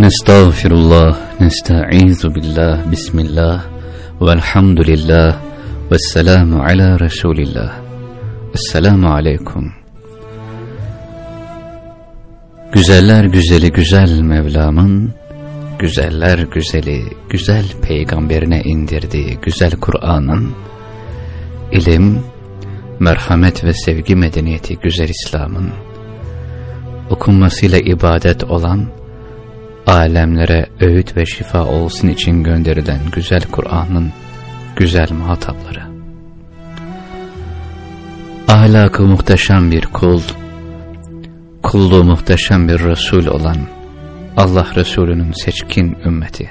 نستغفر الله نستعيذ بالله بسم الله والحمد لله والسلام على رسول الله Esselamu Aleyküm Güzeller güzeli güzel Mevlam'ın Güzeller güzeli güzel peygamberine indirdiği güzel Kur'an'ın ilim, merhamet ve sevgi medeniyeti güzel İslam'ın okunmasıyla ibadet olan alemlere öğüt ve şifa olsun için gönderilen güzel Kur'an'ın güzel muhatapları. Ahlakı muhteşem bir kul, kulluğu muhteşem bir Resul olan Allah Resulü'nün seçkin ümmeti.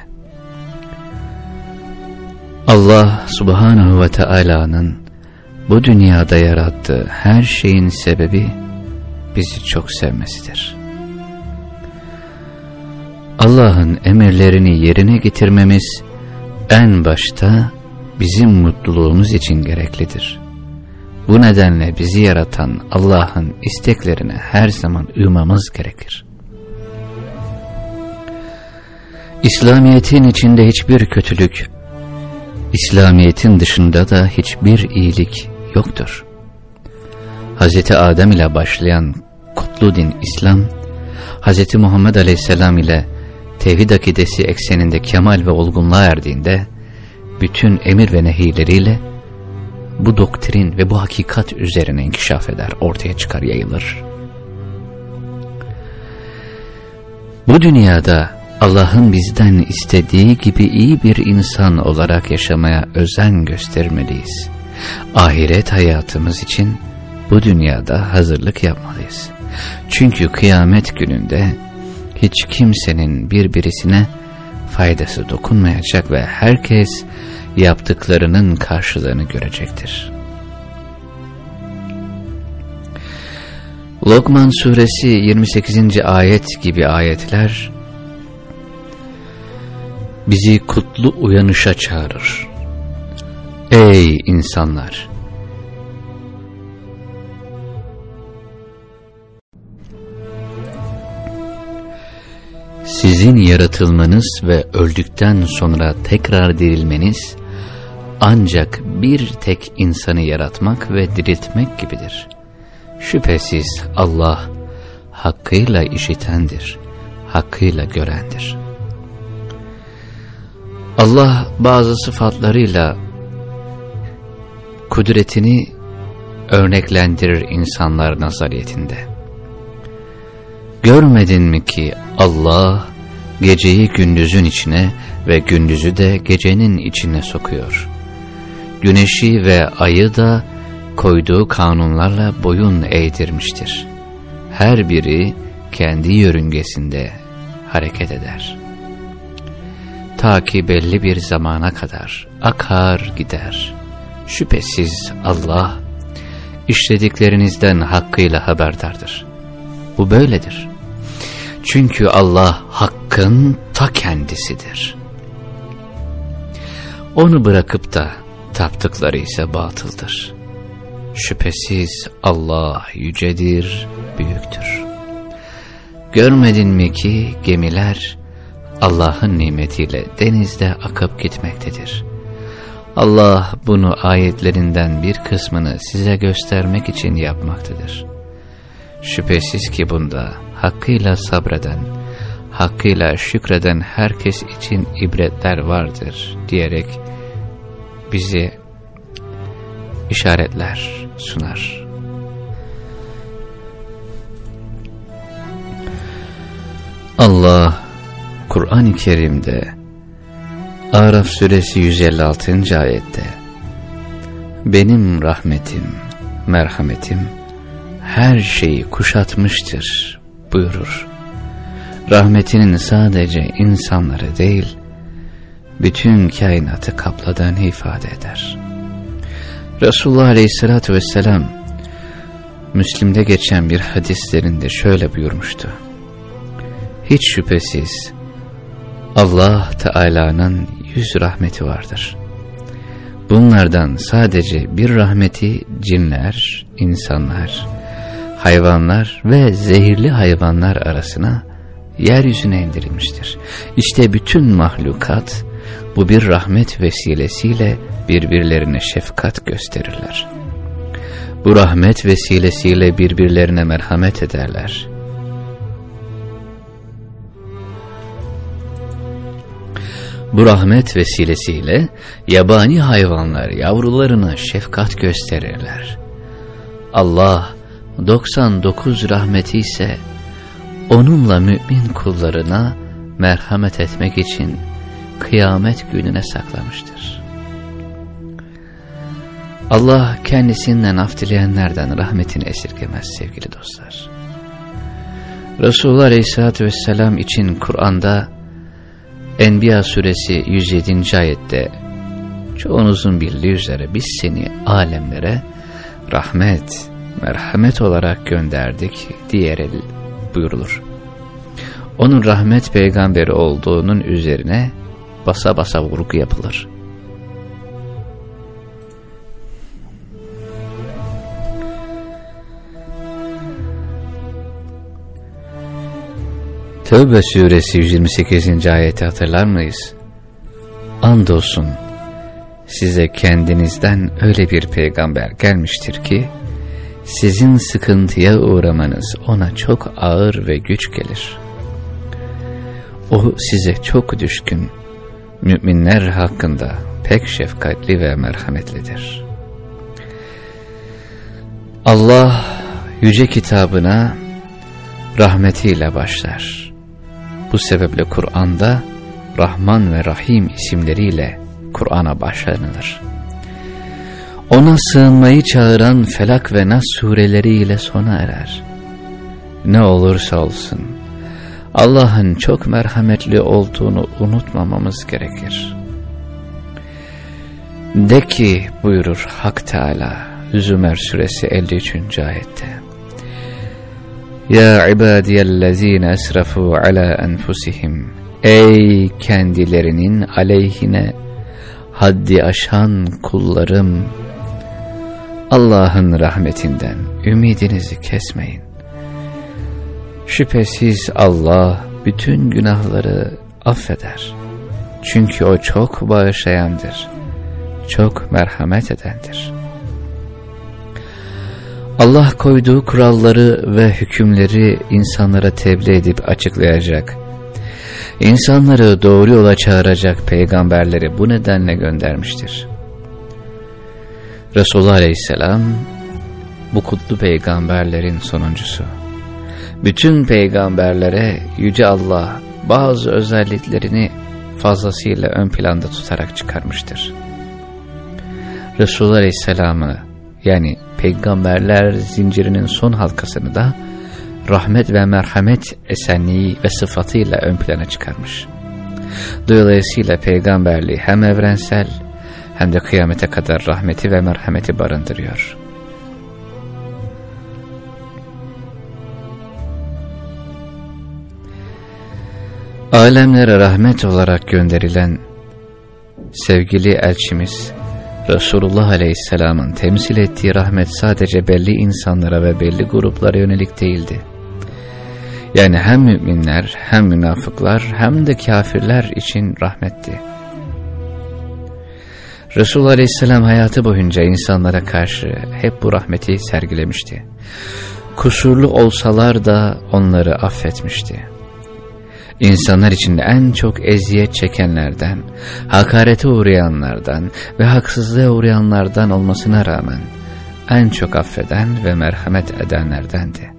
Allah Subhanahu ve Taala'nın bu dünyada yarattığı her şeyin sebebi bizi çok sevmesidir. Allah'ın emirlerini yerine getirmemiz en başta bizim mutluluğumuz için gereklidir. Bu nedenle bizi yaratan Allah'ın isteklerine her zaman uymamız gerekir. İslamiyet'in içinde hiçbir kötülük, İslamiyet'in dışında da hiçbir iyilik yoktur. Hz. Adem ile başlayan kutlu din İslam, Hz. Muhammed Aleyhisselam ile tevhid akidesi ekseninde kemal ve olgunluğa erdiğinde, bütün emir ve nehirleriyle bu doktrin ve bu hakikat üzerine inkişaf eder, ortaya çıkar, yayılır. Bu dünyada Allah'ın bizden istediği gibi iyi bir insan olarak yaşamaya özen göstermeliyiz. Ahiret hayatımız için bu dünyada hazırlık yapmalıyız. Çünkü kıyamet gününde hiç kimsenin birbirisine faydası dokunmayacak ve herkes yaptıklarının karşılığını görecektir. Lokman suresi 28. ayet gibi ayetler bizi kutlu uyanışa çağırır. Ey insanlar! Sizin yaratılmanız ve öldükten sonra tekrar dirilmeniz ancak bir tek insanı yaratmak ve diriltmek gibidir. Şüphesiz Allah hakkıyla işitendir, hakkıyla görendir. Allah bazı sıfatlarıyla kudretini örneklendirir insanlar nazariyetinde. Görmedin mi ki Allah geceyi gündüzün içine ve gündüzü de gecenin içine sokuyor. Güneşi ve ayı da koyduğu kanunlarla boyun eğdirmiştir. Her biri kendi yörüngesinde hareket eder. Ta ki belli bir zamana kadar akar gider. Şüphesiz Allah işlediklerinizden hakkıyla haberdardır. Bu böyledir. Çünkü Allah hakkın ta kendisidir. Onu bırakıp da taptıkları ise batıldır. Şüphesiz Allah yücedir, büyüktür. Görmedin mi ki gemiler Allah'ın nimetiyle denizde akıp gitmektedir. Allah bunu ayetlerinden bir kısmını size göstermek için yapmaktadır. Şüphesiz ki bunda hakkıyla sabreden, hakkıyla şükreden herkes için ibretler vardır diyerek bizi işaretler sunar. Allah Kur'an-ı Kerim'de Araf suresi 156. ayette Benim rahmetim, merhametim her şeyi kuşatmıştır buyurur. Rahmetinin sadece insanları değil, bütün kainatı kapladığını ifade eder. Resulullah Aleyhisselatü Vesselam, Müslim'de geçen bir hadislerinde şöyle buyurmuştu. Hiç şüphesiz Allah Teala'nın yüz rahmeti vardır. Bunlardan sadece bir rahmeti cinler, insanlar, hayvanlar ve zehirli hayvanlar arasına yeryüzüne indirilmiştir. İşte bütün mahlukat bu bir rahmet vesilesiyle birbirlerine şefkat gösterirler. Bu rahmet vesilesiyle birbirlerine merhamet ederler. Bu rahmet vesilesiyle yabani hayvanlar yavrularına şefkat gösterirler. Allah 99 rahmeti ise onunla mümin kullarına merhamet etmek için kıyamet gününe saklamıştır. Allah kendisinden af dileyenlerden rahmetini esirgemez sevgili dostlar. Resulullah Aleyhisselatü Vesselam için Kur'an'da Enbiya suresi 107. ayette çoğunuzun bildiği üzere biz seni alemlere rahmet, merhamet olarak gönderdik diyerek buyurulur. Onun rahmet peygamberi olduğunun üzerine basa basa vurgu yapılır. Tövbe suresi 128. ayeti hatırlar mıyız? Andolsun size kendinizden öyle bir peygamber gelmiştir ki sizin sıkıntıya uğramanız ona çok ağır ve güç gelir. O size çok düşkün, müminler hakkında pek şefkatli ve merhametlidir. Allah yüce kitabına rahmetiyle başlar. Bu sebeple Kur'an'da Rahman ve Rahim isimleriyle Kur'an'a başlanılır. Ona sığınmayı çağıran Felak ve Nas sureleriyle sona erer. Ne olursa olsun Allah'ın çok merhametli olduğunu unutmamamız gerekir. De ki buyurur Hak Teala Zümer suresi 53. ayette. Ya ibadiyellezine esrafu ala enfusihim Ey kendilerinin aleyhine haddi aşan kullarım Allah'ın rahmetinden ümidinizi kesmeyin. Şüphesiz Allah bütün günahları affeder. Çünkü O çok bağışlayandır, çok merhamet edendir. Allah koyduğu kuralları ve hükümleri insanlara tebliğ edip açıklayacak. İnsanları doğru yola çağıracak peygamberleri bu nedenle göndermiştir. Resulullah Aleyhisselam bu kutlu peygamberlerin sonuncusu. Bütün peygamberlere Yüce Allah bazı özelliklerini fazlasıyla ön planda tutarak çıkarmıştır. Resulullah Aleyhisselam'ı yani peygamberler zincirinin son halkasını da rahmet ve merhamet esenliği ve sıfatıyla ön plana çıkarmış. Dolayısıyla peygamberliği hem evrensel hem de kıyamete kadar rahmeti ve merhameti barındırıyor. Alemlere rahmet olarak gönderilen sevgili elçimiz Resulullah Aleyhisselam'ın temsil ettiği rahmet sadece belli insanlara ve belli gruplara yönelik değildi. Yani hem müminler hem münafıklar hem de kafirler için rahmetti. Resulullah Aleyhisselam hayatı boyunca insanlara karşı hep bu rahmeti sergilemişti. Kusurlu olsalar da onları affetmişti. İnsanlar içinde en çok eziyet çekenlerden, hakarete uğrayanlardan ve haksızlığa uğrayanlardan olmasına rağmen en çok affeden ve merhamet edenlerdendi.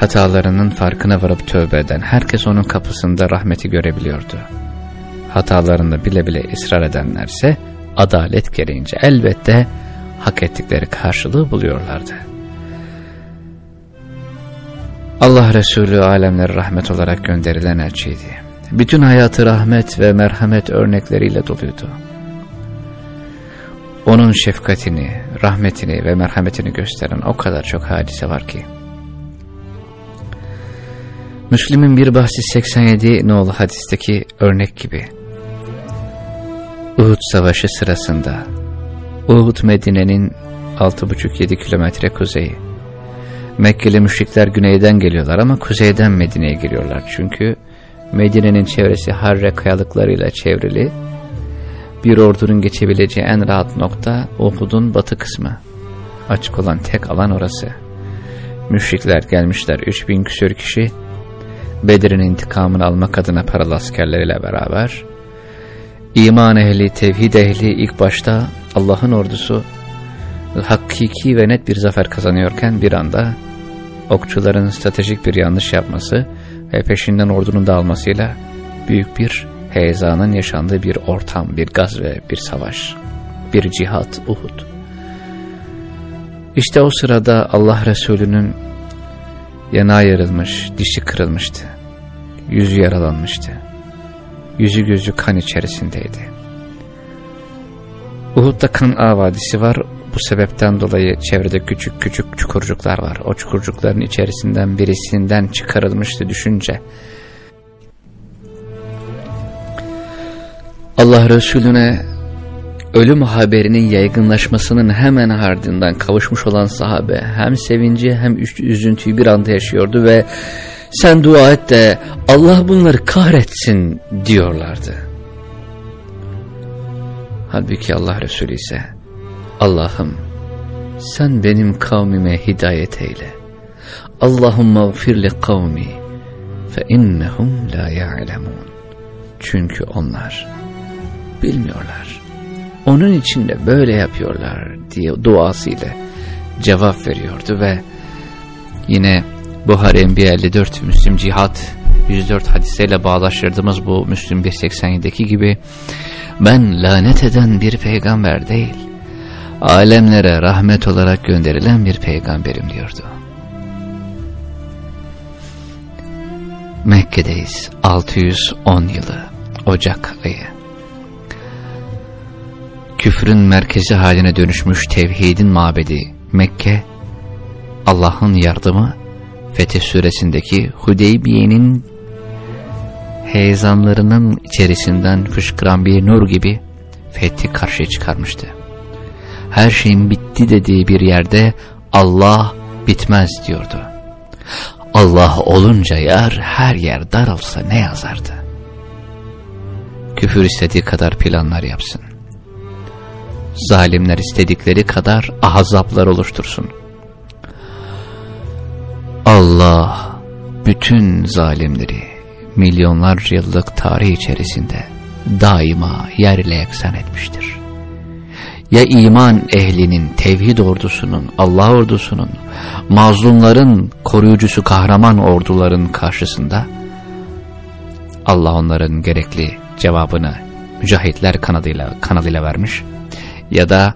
Hatalarının farkına varıp tövbe eden herkes onun kapısında rahmeti görebiliyordu. Hatalarında bile bile ısrar edenlerse adalet gereğince elbette hak ettikleri karşılığı buluyorlardı. Allah Resulü alemlere rahmet olarak gönderilen elçiydi. Bütün hayatı rahmet ve merhamet örnekleriyle doluydu. Onun şefkatini, rahmetini ve merhametini gösteren o kadar çok hadise var ki. Müslim'in bir bahsi 87 nolu hadisteki örnek gibi. Uhud Savaşı sırasında Uhud Medine'nin 6,5-7 kilometre kuzeyi Mekkeli müşrikler güneyden geliyorlar ama kuzeyden Medine'ye geliyorlar. Çünkü Medine'nin çevresi Harre kayalıklarıyla çevrili. Bir ordunun geçebileceği en rahat nokta Uhud'un batı kısmı. Açık olan tek alan orası. Müşrikler gelmişler 3000 küsür kişi. Bedir'in intikamını almak adına paralı askerleriyle beraber. İman ehli, tevhid ehli ilk başta Allah'ın ordusu hakiki ve net bir zafer kazanıyorken bir anda okçuların stratejik bir yanlış yapması ve peşinden ordunun dağılmasıyla büyük bir heyecanın yaşandığı bir ortam, bir gaz ve bir savaş, bir cihat Uhud. İşte o sırada Allah Resulü'nün yana yarılmış, dişi kırılmıştı, yüzü yaralanmıştı, yüzü gözü kan içerisindeydi. Uhud'da kan ağ vadisi var, bu sebepten dolayı çevrede küçük küçük çukurcuklar var. O çukurcukların içerisinden birisinden çıkarılmıştı düşünce. Allah Resulüne ölüm haberinin yaygınlaşmasının hemen ardından kavuşmuş olan sahabe hem sevinci hem üzüntüyü bir anda yaşıyordu ve sen dua et de Allah bunları kahretsin diyorlardı. Halbuki Allah Resulü ise Allah'ım sen benim kavmime hidayet eyle. Allahümme gfirli kavmi fe innehum la ya'lemun. Çünkü onlar bilmiyorlar. Onun için de böyle yapıyorlar diye duasıyla cevap veriyordu ve yine Buhari Enbiya 54 Müslim Cihat 104 hadiseyle bağlaştırdığımız bu Müslüm 187'deki gibi ben lanet eden bir peygamber değil alemlere rahmet olarak gönderilen bir peygamberim diyordu. Mekke'deyiz 610 yılı Ocak ayı. Küfrün merkezi haline dönüşmüş tevhidin mabedi Mekke, Allah'ın yardımı Fetih suresindeki Hudeybiye'nin heyecanlarının içerisinden fışkıran bir nur gibi fethi karşıya çıkarmıştı her şeyin bitti dediği bir yerde Allah bitmez diyordu. Allah olunca yer her yer dar olsa ne yazardı? Küfür istediği kadar planlar yapsın. Zalimler istedikleri kadar ahzaplar oluştursun. Allah bütün zalimleri milyonlarca yıllık tarih içerisinde daima yerle eksen etmiştir ya iman ehlinin, tevhid ordusunun, Allah ordusunun, mazlumların koruyucusu kahraman orduların karşısında Allah onların gerekli cevabını mücahitler kanadıyla, kanadıyla vermiş ya da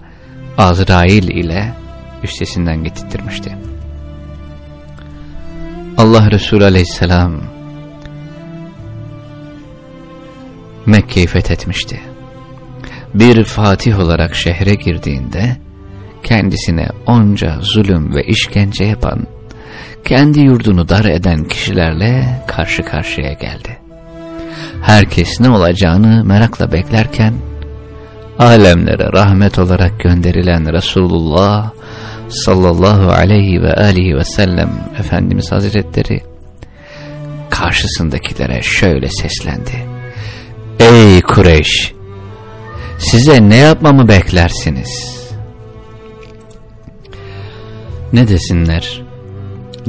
Azrail ile üstesinden getirttirmişti. Allah Resulü aleyhisselam Mekke'yi fethetmişti bir fatih olarak şehre girdiğinde kendisine onca zulüm ve işkence yapan, kendi yurdunu dar eden kişilerle karşı karşıya geldi. Herkes ne olacağını merakla beklerken, alemlere rahmet olarak gönderilen Resulullah sallallahu aleyhi ve aleyhi ve sellem Efendimiz Hazretleri karşısındakilere şöyle seslendi. Ey Kureyş! Size ne yapmamı beklersiniz? Ne desinler?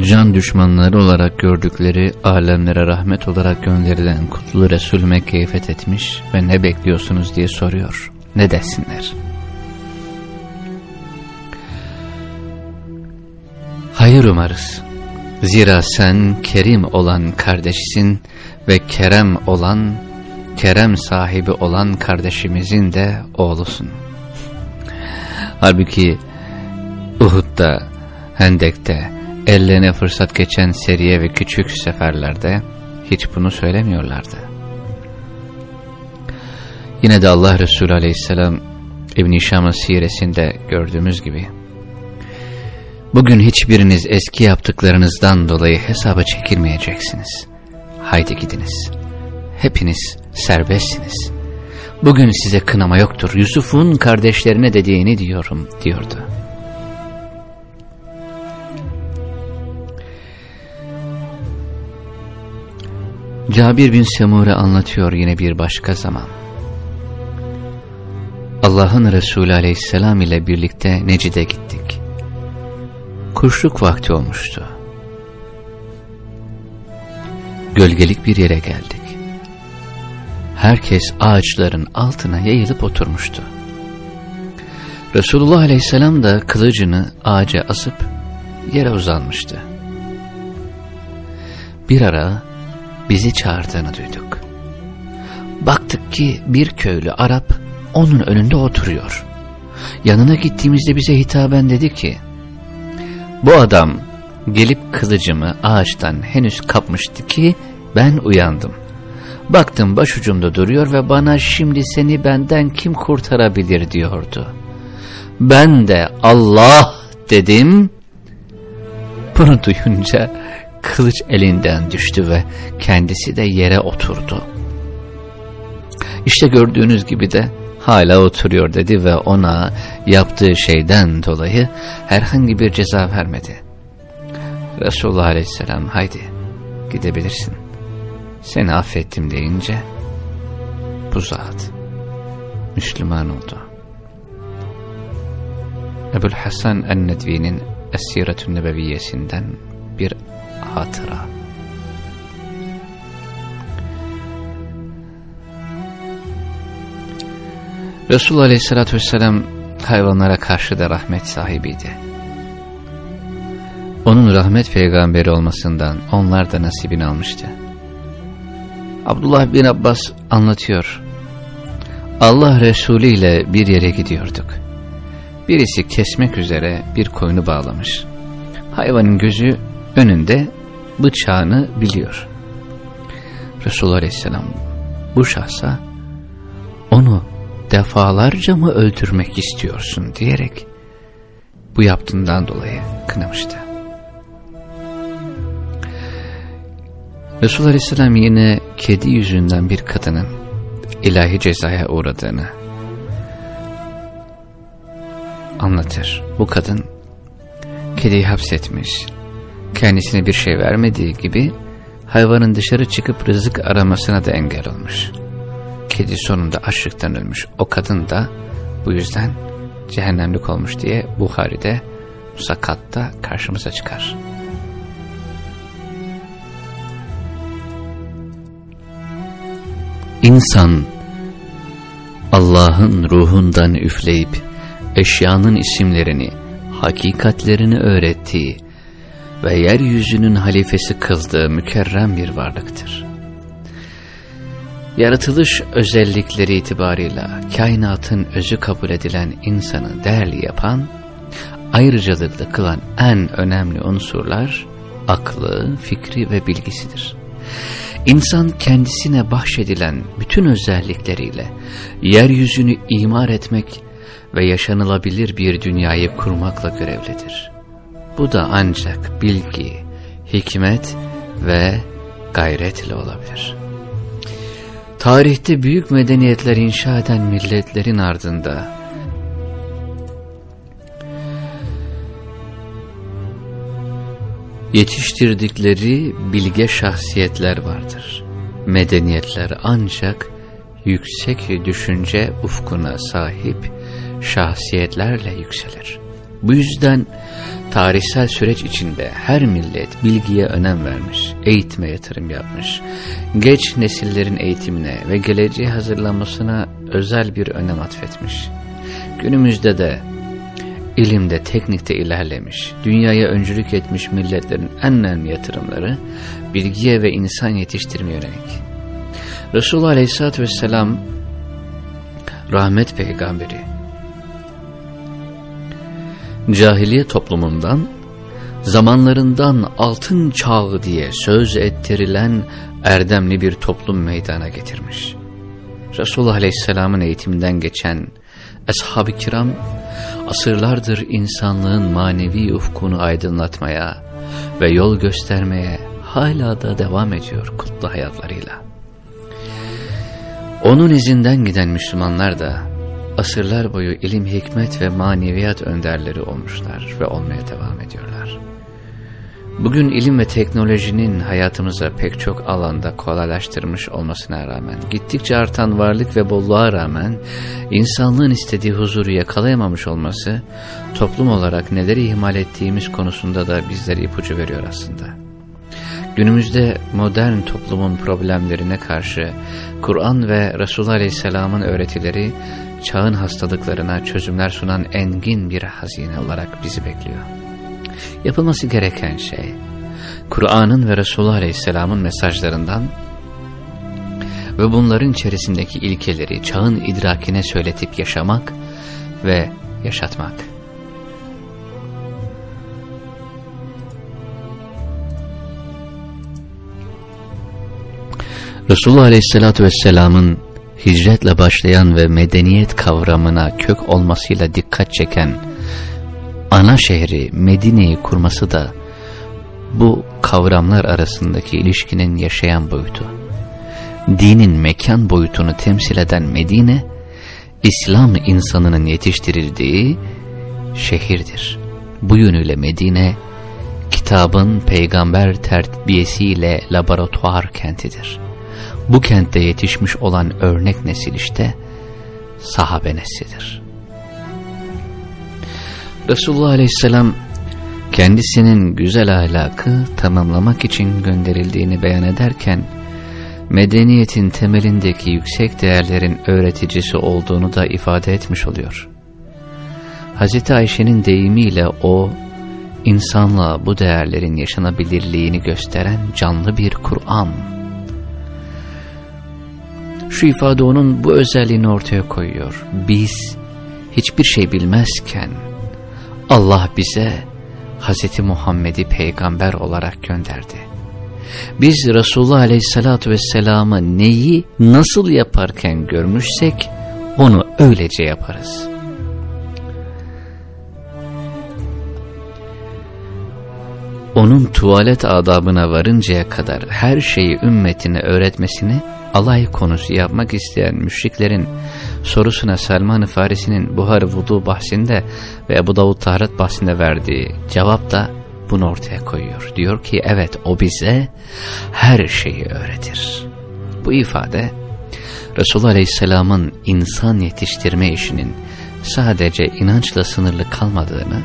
Can düşmanları olarak gördükleri alemlere rahmet olarak gönderilen kutlu Resul Mekke'yi fethetmiş ve ne bekliyorsunuz diye soruyor. Ne desinler? Hayır umarız. Zira sen kerim olan kardeşsin ve kerem olan kerem sahibi olan kardeşimizin de oğlusun. Halbuki Uhud'da, Hendek'te, ellerine fırsat geçen seriye ve küçük seferlerde hiç bunu söylemiyorlardı. Yine de Allah Resulü aleyhisselam İbn-i Şam'ın siresinde gördüğümüz gibi Bugün hiçbiriniz eski yaptıklarınızdan dolayı hesaba çekilmeyeceksiniz. Haydi gidiniz. Hepiniz serbestsiniz. Bugün size kınama yoktur. Yusuf'un kardeşlerine dediğini diyorum diyordu. Cabir bin Semure anlatıyor yine bir başka zaman. Allah'ın Resulü aleyhisselam ile birlikte Necid'e gittik. Kuşluk vakti olmuştu. Gölgelik bir yere geldik. Herkes ağaçların altına yayılıp oturmuştu. Resulullah aleyhisselam da kılıcını ağaca asıp yere uzanmıştı. Bir ara bizi çağırdığını duyduk. Baktık ki bir köylü Arap onun önünde oturuyor. Yanına gittiğimizde bize hitaben dedi ki, bu adam gelip kılıcımı ağaçtan henüz kapmıştı ki ben uyandım. Baktım başucumda duruyor ve bana şimdi seni benden kim kurtarabilir diyordu. Ben de Allah dedim. Bunu duyunca kılıç elinden düştü ve kendisi de yere oturdu. İşte gördüğünüz gibi de hala oturuyor dedi ve ona yaptığı şeyden dolayı herhangi bir ceza vermedi. Resulullah aleyhisselam haydi gidebilirsin. Seni affettim deyince bu zat Müslüman oldu. Ebul Hasan en-Nedvi'nin Es-Siretün Nebeviyesinden bir hatıra. Resul Aleyhisselatü Vesselam hayvanlara karşı da rahmet sahibiydi. Onun rahmet peygamberi olmasından onlar da nasibini almıştı. Abdullah bin Abbas anlatıyor. Allah Resulü ile bir yere gidiyorduk. Birisi kesmek üzere bir koyunu bağlamış. Hayvanın gözü önünde bıçağını biliyor. Resulullah Aleyhisselam bu şahsa onu defalarca mı öldürmek istiyorsun diyerek bu yaptığından dolayı kınamıştı. Resulullah Aleyhisselam yine kedi yüzünden bir kadının ilahi cezaya uğradığını anlatır. Bu kadın kediyi hapsetmiş, kendisine bir şey vermediği gibi hayvanın dışarı çıkıp rızık aramasına da engel olmuş. Kedi sonunda açlıktan ölmüş. O kadın da bu yüzden cehennemlik olmuş diye Buhari'de Musakat'ta karşımıza çıkar. İnsan Allah'ın ruhundan üfleyip eşyanın isimlerini, hakikatlerini öğrettiği ve yeryüzünün halifesi kıldığı mükerrem bir varlıktır. Yaratılış özellikleri itibarıyla kainatın özü kabul edilen insanı değerli yapan, ayrıcalıklı kılan en önemli unsurlar aklı, fikri ve bilgisidir. İnsan kendisine bahşedilen bütün özellikleriyle yeryüzünü imar etmek ve yaşanılabilir bir dünyayı kurmakla görevlidir. Bu da ancak bilgi, hikmet ve gayretle olabilir. Tarihte büyük medeniyetler inşa eden milletlerin ardında yetiştirdikleri bilge şahsiyetler vardır. Medeniyetler ancak yüksek düşünce ufkuna sahip şahsiyetlerle yükselir. Bu yüzden tarihsel süreç içinde her millet bilgiye önem vermiş, eğitime yatırım yapmış, geç nesillerin eğitimine ve geleceğe hazırlanmasına özel bir önem atfetmiş. Günümüzde de ilimde, teknikte ilerlemiş, dünyaya öncülük etmiş milletlerin en önemli yatırımları bilgiye ve insan yetiştirme yönelik. Resulullah Aleyhisselatü Vesselam rahmet peygamberi, cahiliye toplumundan, zamanlarından altın çağı diye söz ettirilen erdemli bir toplum meydana getirmiş. Resulullah Aleyhisselam'ın eğitiminden geçen Ashab-ı kiram asırlardır insanlığın manevi ufkunu aydınlatmaya ve yol göstermeye hala da devam ediyor kutlu hayatlarıyla. Onun izinden giden Müslümanlar da asırlar boyu ilim, hikmet ve maneviyat önderleri olmuşlar ve olmaya devam ediyorlar. Bugün ilim ve teknolojinin hayatımıza pek çok alanda kolaylaştırmış olmasına rağmen, gittikçe artan varlık ve bolluğa rağmen insanlığın istediği huzuru yakalayamamış olması, toplum olarak neleri ihmal ettiğimiz konusunda da bizlere ipucu veriyor aslında. Günümüzde modern toplumun problemlerine karşı Kur'an ve Resulullah Aleyhisselam'ın öğretileri çağın hastalıklarına çözümler sunan engin bir hazine olarak bizi bekliyor. Yapılması gereken şey, Kur'an'ın ve Resulullah Aleyhisselam'ın mesajlarından ve bunların içerisindeki ilkeleri çağın idrakine söyletip yaşamak ve yaşatmak. Resulullah Aleyhisselatü Vesselam'ın hicretle başlayan ve medeniyet kavramına kök olmasıyla dikkat çeken ana şehri Medine'yi kurması da bu kavramlar arasındaki ilişkinin yaşayan boyutu. Dinin mekan boyutunu temsil eden Medine, İslam insanının yetiştirildiği şehirdir. Bu yönüyle Medine, kitabın peygamber terbiyesiyle laboratuvar kentidir. Bu kentte yetişmiş olan örnek nesil işte sahabe neslidir. Resulullah Aleyhisselam kendisinin güzel ahlakı tamamlamak için gönderildiğini beyan ederken, medeniyetin temelindeki yüksek değerlerin öğreticisi olduğunu da ifade etmiş oluyor. Hz. Ayşe'nin deyimiyle o, insanlığa bu değerlerin yaşanabilirliğini gösteren canlı bir Kur'an. Şu ifade onun bu özelliğini ortaya koyuyor. Biz hiçbir şey bilmezken Allah bize Hz. Muhammed'i peygamber olarak gönderdi. Biz Resulullah Aleyhisselatü Vesselam'ı neyi nasıl yaparken görmüşsek onu öylece yaparız. Onun tuvalet adabına varıncaya kadar her şeyi ümmetine öğretmesini alay konusu yapmak isteyen müşriklerin sorusuna Selman-ı Farisi'nin Buhar-ı Vudu bahsinde ve Ebu Davud Tahrat bahsinde verdiği cevap da bunu ortaya koyuyor. Diyor ki evet o bize her şeyi öğretir. Bu ifade Resulullah Aleyhisselam'ın insan yetiştirme işinin sadece inançla sınırlı kalmadığını,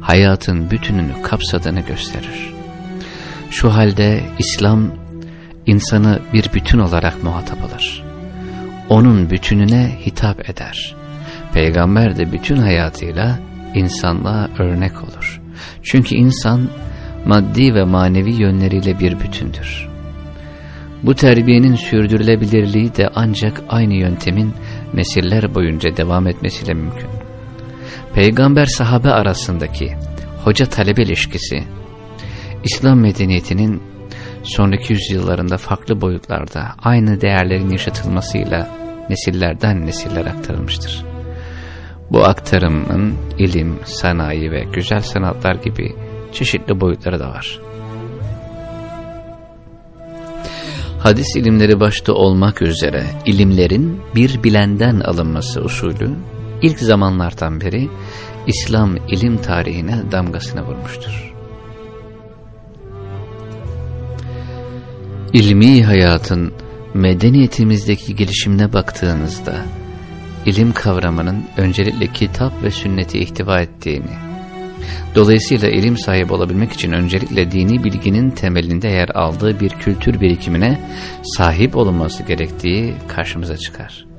hayatın bütününü kapsadığını gösterir. Şu halde İslam insanı bir bütün olarak muhatap alır. Onun bütününe hitap eder. Peygamber de bütün hayatıyla insanlığa örnek olur. Çünkü insan maddi ve manevi yönleriyle bir bütündür. Bu terbiyenin sürdürülebilirliği de ancak aynı yöntemin nesiller boyunca devam etmesiyle mümkün. Peygamber sahabe arasındaki hoca-talebe ilişkisi, İslam medeniyetinin sonraki yüzyıllarında farklı boyutlarda aynı değerlerin yaşatılmasıyla nesillerden nesiller aktarılmıştır. Bu aktarımın ilim, sanayi ve güzel sanatlar gibi çeşitli boyutları da var. Hadis ilimleri başta olmak üzere ilimlerin bir bilenden alınması usulü ilk zamanlardan beri İslam ilim tarihine damgasını vurmuştur. İlmi hayatın medeniyetimizdeki gelişimine baktığınızda ilim kavramının öncelikle kitap ve sünneti ihtiva ettiğini, dolayısıyla ilim sahibi olabilmek için öncelikle dini bilginin temelinde yer aldığı bir kültür birikimine sahip olunması gerektiği karşımıza çıkar.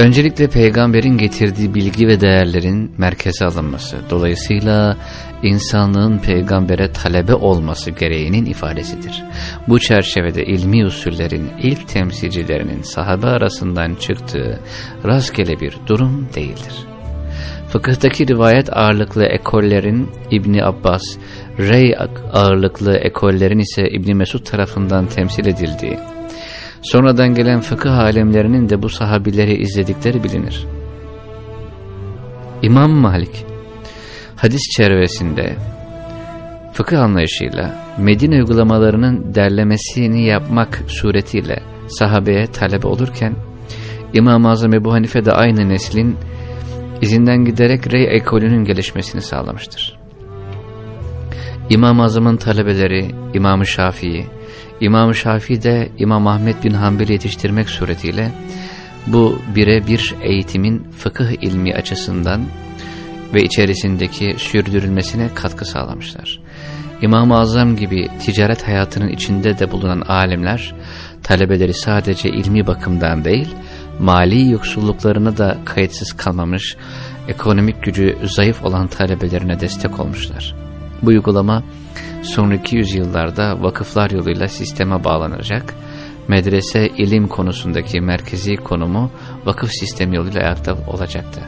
Öncelikle peygamberin getirdiği bilgi ve değerlerin merkeze alınması, dolayısıyla insanlığın peygambere talebe olması gereğinin ifadesidir. Bu çerçevede ilmi usullerin ilk temsilcilerinin sahabe arasından çıktığı rastgele bir durum değildir. Fıkıhtaki rivayet ağırlıklı ekollerin İbni Abbas, Rey ağırlıklı ekollerin ise İbni Mesud tarafından temsil edildiği, Sonradan gelen fıkıh alemlerinin de bu sahabileri izledikleri bilinir. İmam Malik, hadis çervesinde fıkıh anlayışıyla Medine uygulamalarının derlemesini yapmak suretiyle sahabeye talep olurken, İmam-ı Azam Ebu Hanife de aynı neslin izinden giderek rey ekolünün gelişmesini sağlamıştır. İmam-ı Azam'ın talebeleri İmam-ı Şafii, İmam-ı Şafii de İmam Ahmet bin Hanbel'i yetiştirmek suretiyle bu birebir eğitimin fıkıh ilmi açısından ve içerisindeki sürdürülmesine katkı sağlamışlar. İmam-ı Azam gibi ticaret hayatının içinde de bulunan alimler, talebeleri sadece ilmi bakımdan değil, mali yoksulluklarına da kayıtsız kalmamış, ekonomik gücü zayıf olan talebelerine destek olmuşlar. Bu uygulama sonraki yüzyıllarda vakıflar yoluyla sisteme bağlanacak, medrese ilim konusundaki merkezi konumu vakıf sistemi yoluyla ayakta olacaktı.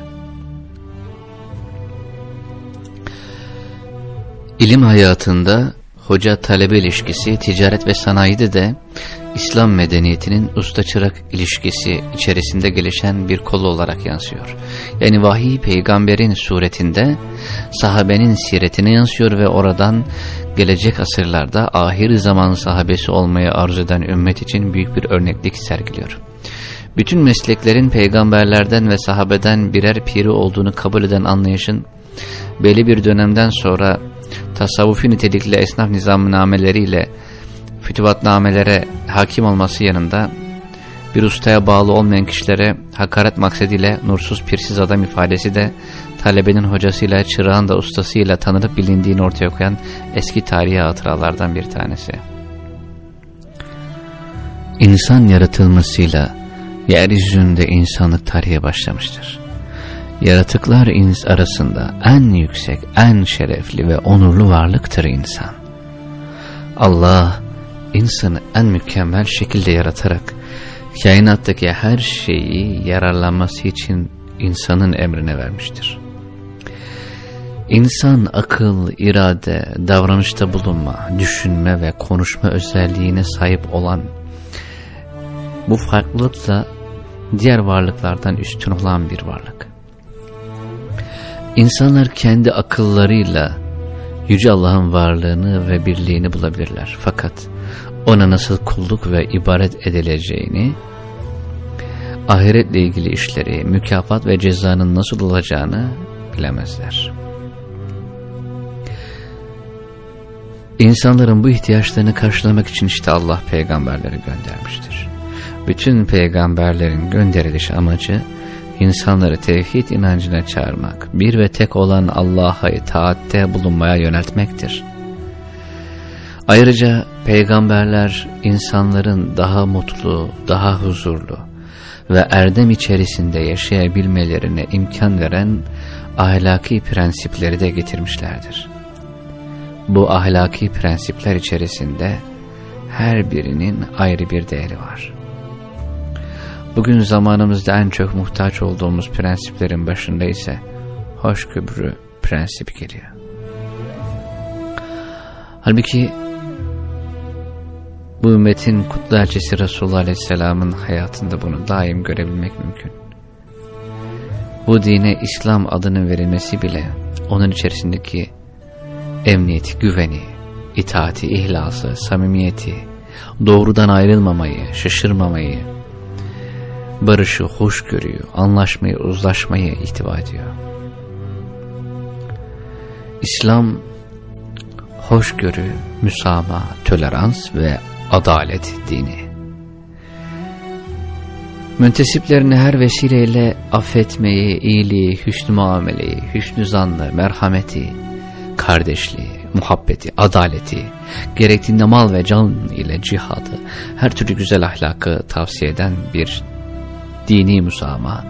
İlim hayatında hoca-talebe ilişkisi, ticaret ve sanayide de İslam medeniyetinin usta-çırak ilişkisi içerisinde gelişen bir kolu olarak yansıyor. Yani vahiy peygamberin suretinde sahabenin siretine yansıyor ve oradan gelecek asırlarda ahir zaman sahabesi olmayı arzu eden ümmet için büyük bir örneklik sergiliyor. Bütün mesleklerin peygamberlerden ve sahabeden birer piri olduğunu kabul eden anlayışın belli bir dönemden sonra tasavvufi nitelikli esnaf nizamnameleriyle fütüvatnamelere hakim olması yanında bir ustaya bağlı olmayan kişilere hakaret maksediyle nursuz pirsiz adam ifadesi de talebenin hocasıyla çırağın da ustasıyla tanınıp bilindiğini ortaya koyan eski tarihi hatıralardan bir tanesi. İnsan yaratılmasıyla yeryüzünde insanlık tarihe başlamıştır. Yaratıklar arasında en yüksek, en şerefli ve onurlu varlıktır insan. Allah insanı en mükemmel şekilde yaratarak kainattaki her şeyi yararlanması için insanın emrine vermiştir. İnsan akıl, irade, davranışta bulunma, düşünme ve konuşma özelliğine sahip olan bu farklılıkla diğer varlıklardan üstün olan bir varlık. İnsanlar kendi akıllarıyla Yüce Allah'ın varlığını ve birliğini bulabilirler. Fakat ona nasıl kulluk ve ibaret edileceğini, ahiretle ilgili işleri, mükafat ve cezanın nasıl olacağını bilemezler. İnsanların bu ihtiyaçlarını karşılamak için işte Allah peygamberleri göndermiştir. Bütün peygamberlerin gönderiliş amacı, insanları tevhid inancına çağırmak, bir ve tek olan Allah'a itaatte bulunmaya yöneltmektir. Ayrıca peygamberler insanların daha mutlu, daha huzurlu ve erdem içerisinde yaşayabilmelerine imkan veren ahlaki prensipleri de getirmişlerdir. Bu ahlaki prensipler içerisinde her birinin ayrı bir değeri var. Bugün zamanımızda en çok muhtaç olduğumuz prensiplerin başında ise hoşgörü prensip geliyor. Halbuki bu ümmetin kutlu elçisi Resulullah Aleyhisselam'ın hayatında bunu daim görebilmek mümkün. Bu dine İslam adının verilmesi bile onun içerisindeki emniyeti, güveni, itaati, ihlası, samimiyeti, doğrudan ayrılmamayı, şaşırmamayı, barışı, hoşgörüyü, anlaşmayı, uzlaşmayı ihtiva ediyor. İslam, hoşgörü, müsamaha, tolerans ve adalet dini. Müntesiplerini her vesileyle affetmeyi, iyiliği, hüsnü muameleyi, hüsnü zanlı, merhameti, kardeşliği, muhabbeti, adaleti, gerektiğinde mal ve can ile cihadı, her türlü güzel ahlakı tavsiye eden bir dini musama,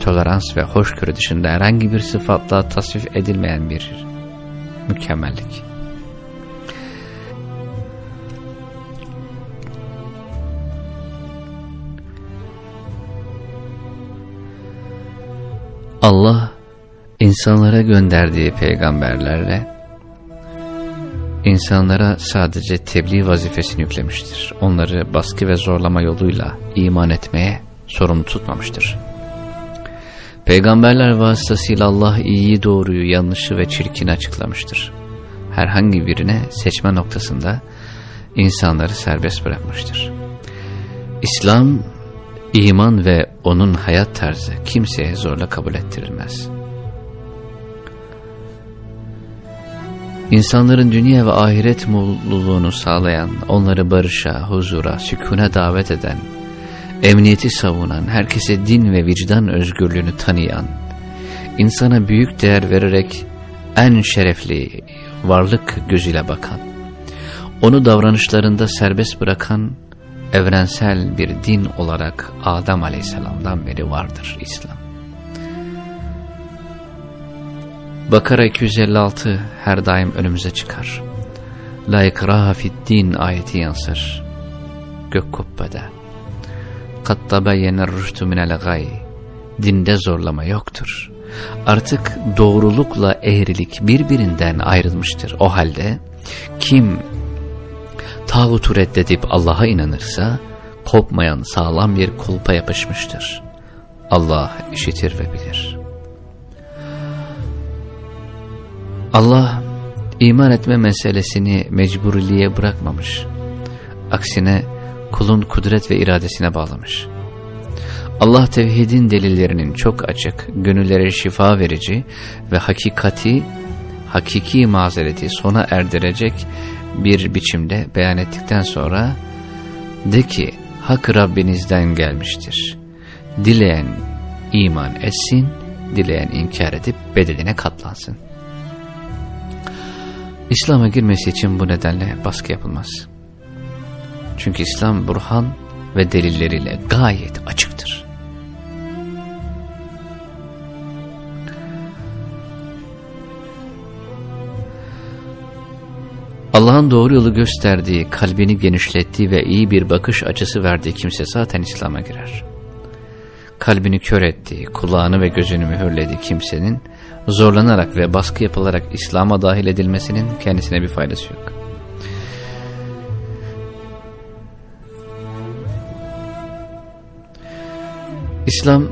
tolerans ve hoşgörü dışında herhangi bir sıfatla tasvip edilmeyen bir mükemmellik. Allah insanlara gönderdiği peygamberlerle insanlara sadece tebliğ vazifesini yüklemiştir. Onları baskı ve zorlama yoluyla iman etmeye sorumlu tutmamıştır. Peygamberler vasıtasıyla Allah iyiyi doğruyu yanlışı ve çirkini açıklamıştır. Herhangi birine seçme noktasında insanları serbest bırakmıştır. İslam, iman ve onun hayat tarzı kimseye zorla kabul ettirilmez. İnsanların dünya ve ahiret mutluluğunu sağlayan, onları barışa, huzura, sükune davet eden, emniyeti savunan, herkese din ve vicdan özgürlüğünü tanıyan, insana büyük değer vererek en şerefli varlık gözüyle bakan, onu davranışlarında serbest bırakan evrensel bir din olarak Adem Aleyhisselam'dan beri vardır İslam. Bakara 256 her daim önümüze çıkar. La ikraha din ayeti yansır. Gök kubbede. Kat tabayyener rüştü minel gay. Dinde zorlama yoktur. Artık doğrulukla eğrilik birbirinden ayrılmıştır. O halde kim tağutu reddedip Allah'a inanırsa kopmayan sağlam bir kulpa yapışmıştır. Allah işitir ve bilir. Allah iman etme meselesini mecburiliğe bırakmamış. Aksine kulun kudret ve iradesine bağlamış. Allah tevhidin delillerinin çok açık, gönüllere şifa verici ve hakikati, hakiki mazereti sona erdirecek bir biçimde beyan ettikten sonra de ki hak Rabbinizden gelmiştir. Dileyen iman etsin, dileyen inkar edip bedeline katlansın. İslam'a girmesi için bu nedenle baskı yapılmaz. Çünkü İslam burhan ve delilleriyle gayet açıktır. Allah'ın doğru yolu gösterdiği, kalbini genişlettiği ve iyi bir bakış açısı verdiği kimse zaten İslam'a girer. Kalbini kör ettiği, kulağını ve gözünü mühürlediği kimsenin zorlanarak ve baskı yapılarak İslam'a dahil edilmesinin kendisine bir faydası yok. İslam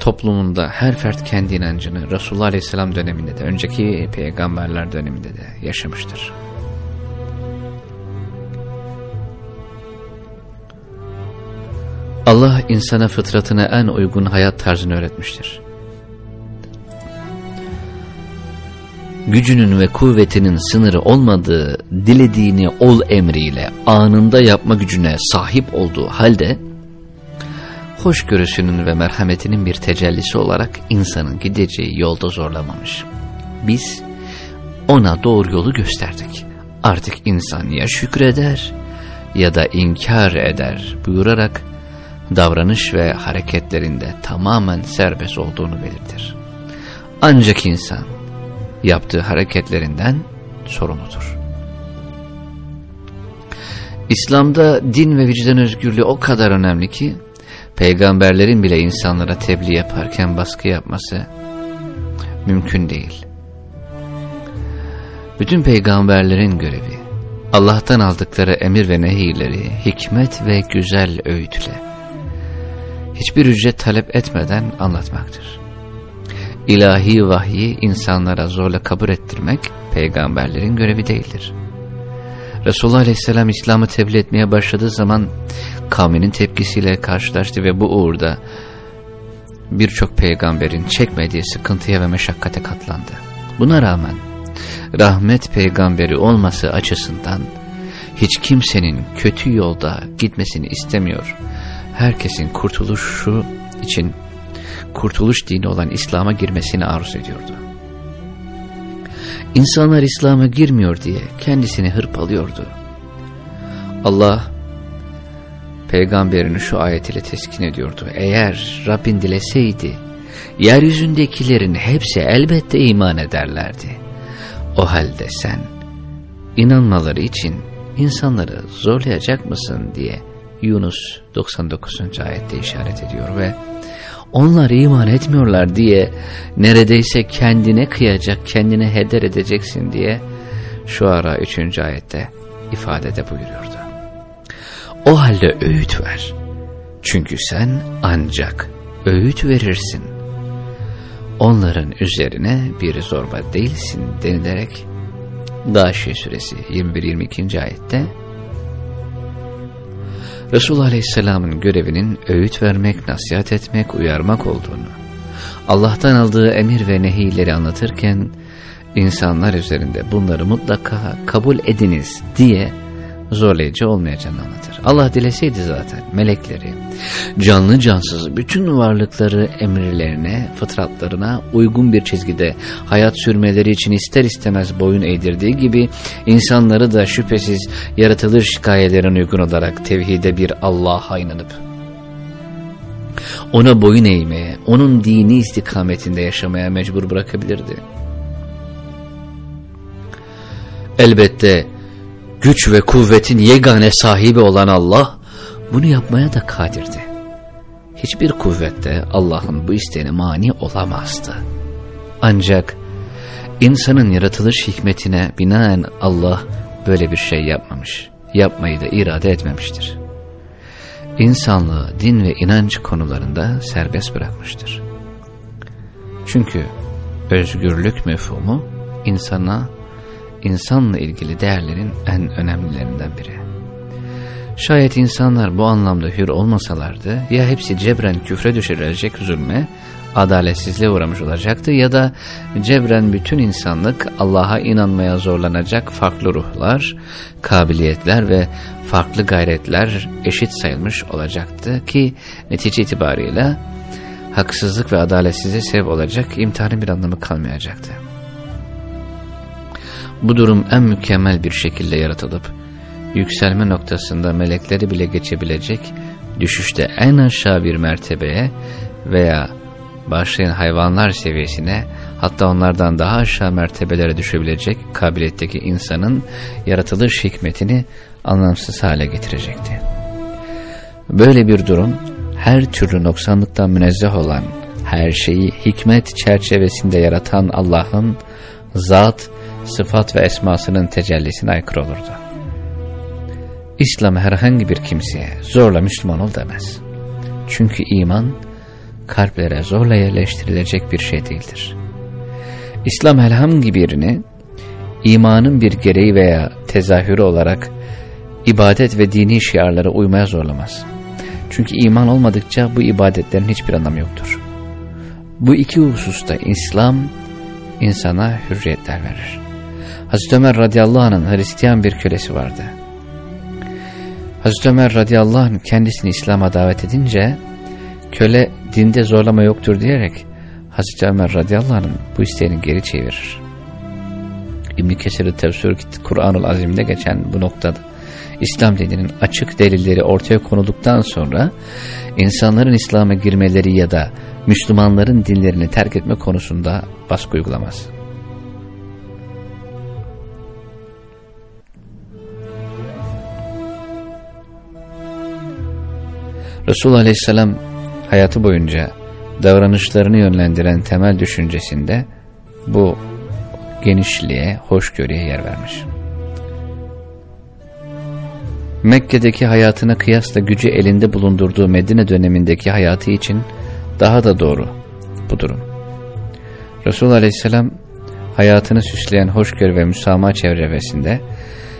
toplumunda her fert kendi inancını Resulullah Aleyhisselam döneminde de önceki peygamberler döneminde de yaşamıştır. Allah insana fıtratına en uygun hayat tarzını öğretmiştir. Gücünün ve kuvvetinin sınırı olmadığı, dilediğini ol emriyle anında yapma gücüne sahip olduğu halde, hoşgörüsünün ve merhametinin bir tecellisi olarak insanın gideceği yolda zorlamamış. Biz ona doğru yolu gösterdik. Artık insan ya şükreder ya da inkar eder buyurarak davranış ve hareketlerinde tamamen serbest olduğunu belirtir. Ancak insan yaptığı hareketlerinden sorumludur. İslam'da din ve vicdan özgürlüğü o kadar önemli ki, peygamberlerin bile insanlara tebliğ yaparken baskı yapması mümkün değil. Bütün peygamberlerin görevi, Allah'tan aldıkları emir ve nehirleri hikmet ve güzel öğütle, hiçbir ücret talep etmeden anlatmaktır. İlahi vahyi insanlara zorla kabul ettirmek peygamberlerin görevi değildir. Resulullah Aleyhisselam İslam'ı tebliğ etmeye başladığı zaman kavminin tepkisiyle karşılaştı ve bu uğurda birçok peygamberin çekmediği sıkıntıya ve meşakkate katlandı. Buna rağmen rahmet peygamberi olması açısından hiç kimsenin kötü yolda gitmesini istemiyor herkesin kurtuluşu için kurtuluş dini olan İslam'a girmesini arzu ediyordu. İnsanlar İslam'a girmiyor diye kendisini hırpalıyordu. Allah peygamberini şu ayet ile teskin ediyordu. Eğer Rabbin dileseydi yeryüzündekilerin hepsi elbette iman ederlerdi. O halde sen inanmaları için insanları zorlayacak mısın diye Yunus 99. ayette işaret ediyor ve onlar iman etmiyorlar diye neredeyse kendine kıyacak, kendine heder edeceksin diye şu ara 3. ayette ifadede buyuruyordu. O halde öğüt ver. Çünkü sen ancak öğüt verirsin. Onların üzerine bir zorba değilsin denilerek Gâşiye suresi 21-22. ayette Resulullah Aleyhisselam'ın görevinin öğüt vermek, nasihat etmek, uyarmak olduğunu, Allah'tan aldığı emir ve nehileri anlatırken, insanlar üzerinde bunları mutlaka kabul ediniz diye zorlayıcı olmayacağını anlatır. Allah dileseydi zaten melekleri, canlı cansız bütün varlıkları emirlerine, fıtratlarına uygun bir çizgide hayat sürmeleri için ister istemez boyun eğdirdiği gibi insanları da şüphesiz yaratılış gayelerine uygun olarak tevhide bir Allah'a inanıp ona boyun eğmeye, onun dini istikametinde yaşamaya mecbur bırakabilirdi. Elbette güç ve kuvvetin yegane sahibi olan Allah bunu yapmaya da kadirdi. Hiçbir kuvvette Allah'ın bu isteğine mani olamazdı. Ancak insanın yaratılış hikmetine binaen Allah böyle bir şey yapmamış, yapmayı da irade etmemiştir. İnsanlığı din ve inanç konularında serbest bırakmıştır. Çünkü özgürlük mefhumu insana insanla ilgili değerlerin en önemlilerinden biri. Şayet insanlar bu anlamda hür olmasalardı ya hepsi cebren küfre düşürülecek zulme, adaletsizliğe uğramış olacaktı ya da cebren bütün insanlık Allah'a inanmaya zorlanacak farklı ruhlar, kabiliyetler ve farklı gayretler eşit sayılmış olacaktı ki netice itibarıyla haksızlık ve adaletsizliğe sebep olacak imtihanın bir anlamı kalmayacaktı. Bu durum en mükemmel bir şekilde yaratılıp, yükselme noktasında melekleri bile geçebilecek, düşüşte en aşağı bir mertebeye veya başlayan hayvanlar seviyesine, hatta onlardan daha aşağı mertebelere düşebilecek kabiliyetteki insanın yaratılış hikmetini anlamsız hale getirecekti. Böyle bir durum, her türlü noksanlıktan münezzeh olan, her şeyi hikmet çerçevesinde yaratan Allah'ın zat sıfat ve esmasının tecellisine aykırı olurdu. İslam herhangi bir kimseye zorla Müslüman ol demez. Çünkü iman kalplere zorla yerleştirilecek bir şey değildir. İslam herhangi birini imanın bir gereği veya tezahürü olarak ibadet ve dini şiarlara uymaya zorlamaz. Çünkü iman olmadıkça bu ibadetlerin hiçbir anlamı yoktur. Bu iki hususta İslam insana hürriyetler verir. Hazreti Ömer radıyallahu anh'ın Hristiyan bir kölesi vardı. Hazreti Ömer radıyallahu anh kendisini İslam'a davet edince köle dinde zorlama yoktur diyerek Hazreti Ömer radıyallahu anh'ın bu isteğini geri çevirir. İbn-i Kesir'i tefsir Kur'an-ül Azim'de geçen bu noktada İslam dininin açık delilleri ortaya konulduktan sonra insanların İslam'a girmeleri ya da Müslümanların dinlerini terk etme konusunda baskı uygulamaz. Resulullah Aleyhisselam hayatı boyunca davranışlarını yönlendiren temel düşüncesinde bu genişliğe, hoşgörüye yer vermiş. Mekke'deki hayatına kıyasla gücü elinde bulundurduğu Medine dönemindeki hayatı için daha da doğru bu durum. Resulullah Aleyhisselam hayatını süsleyen hoşgörü ve müsamaha çevresinde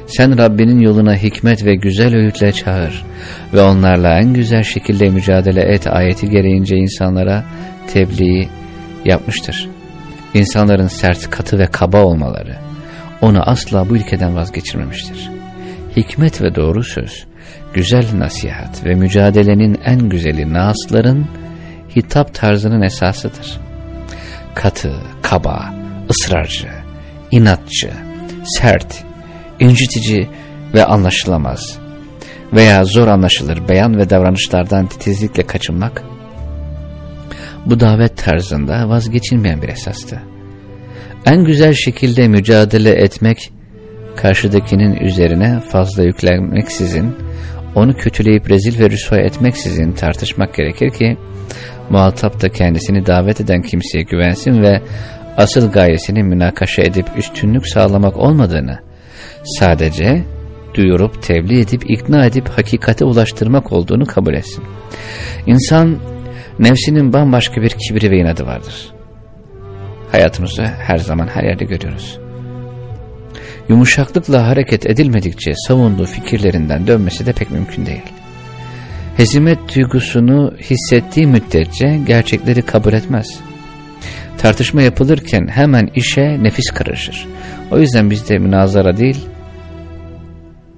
sen Rabbinin yoluna hikmet ve güzel öğütle çağır ve onlarla en güzel şekilde mücadele et ayeti gereğince insanlara tebliğ yapmıştır. İnsanların sert, katı ve kaba olmaları onu asla bu ülkeden vazgeçirmemiştir. Hikmet ve doğru söz, güzel nasihat ve mücadelenin en güzeli nasların hitap tarzının esasıdır. Katı, kaba, ısrarcı, inatçı, sert, incitici ve anlaşılamaz veya zor anlaşılır beyan ve davranışlardan titizlikle kaçınmak, bu davet tarzında vazgeçilmeyen bir esastı. En güzel şekilde mücadele etmek, karşıdakinin üzerine fazla yüklenmeksizin, onu kötüleyip rezil ve rüsva etmeksizin tartışmak gerekir ki, muhatap da kendisini davet eden kimseye güvensin ve asıl gayesini münakaşa edip üstünlük sağlamak olmadığını, sadece duyurup, tebliğ edip, ikna edip hakikate ulaştırmak olduğunu kabul etsin. İnsan nefsinin bambaşka bir kibri ve inadı vardır. Hayatımızda her zaman her yerde görüyoruz. Yumuşaklıkla hareket edilmedikçe savunduğu fikirlerinden dönmesi de pek mümkün değil. Hezimet duygusunu hissettiği müddetçe gerçekleri kabul etmez. Tartışma yapılırken hemen işe nefis karışır. O yüzden bizde münazara değil,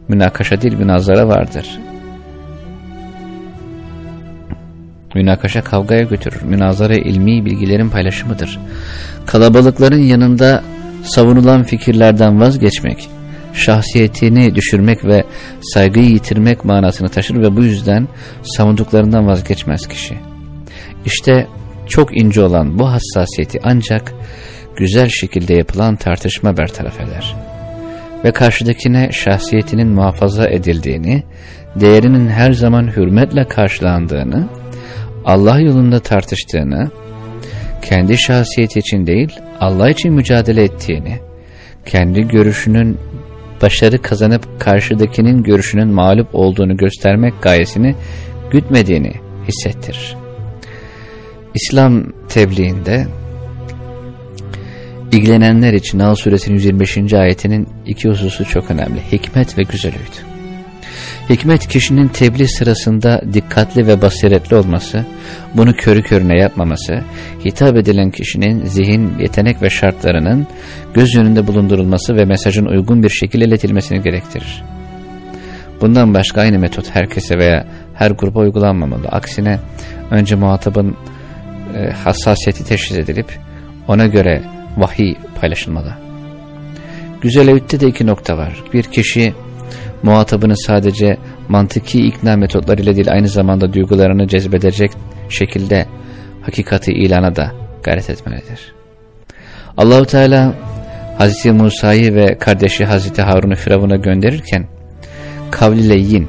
münakaşa değil münazara vardır. Münakaşa kavgaya götürür. Münazara ilmi bilgilerin paylaşımıdır. Kalabalıkların yanında savunulan fikirlerden vazgeçmek, şahsiyetini düşürmek ve saygıyı yitirmek manasını taşır ve bu yüzden savunduklarından vazgeçmez kişi. İşte çok ince olan bu hassasiyeti ancak güzel şekilde yapılan tartışma bertaraf eder. Ve karşıdakine şahsiyetinin muhafaza edildiğini, değerinin her zaman hürmetle karşılandığını, Allah yolunda tartıştığını, kendi şahsiyeti için değil Allah için mücadele ettiğini, kendi görüşünün başarı kazanıp karşıdakinin görüşünün mağlup olduğunu göstermek gayesini gütmediğini hissettirir. İslam tebliğinde ilgilenenler için Al suresinin 125. ayetinin iki hususu çok önemli. Hikmet ve güzel öğüt. Hikmet kişinin tebliğ sırasında dikkatli ve basiretli olması, bunu körü körüne yapmaması, hitap edilen kişinin zihin, yetenek ve şartlarının göz önünde bulundurulması ve mesajın uygun bir şekilde iletilmesini gerektirir. Bundan başka aynı metot herkese veya her gruba uygulanmamalı. Aksine önce muhatabın e, hassasiyeti teşhis edilip ona göre vahiy paylaşılmalı. Güzel öğütte de iki nokta var. Bir kişi muhatabını sadece mantıki ikna metotlarıyla değil aynı zamanda duygularını cezbedecek şekilde hakikati ilana da gayret etmelidir. Allahu Teala Hazreti Musa'yı ve kardeşi Hazreti Harun'u Firavun'a gönderirken kavliyle yin,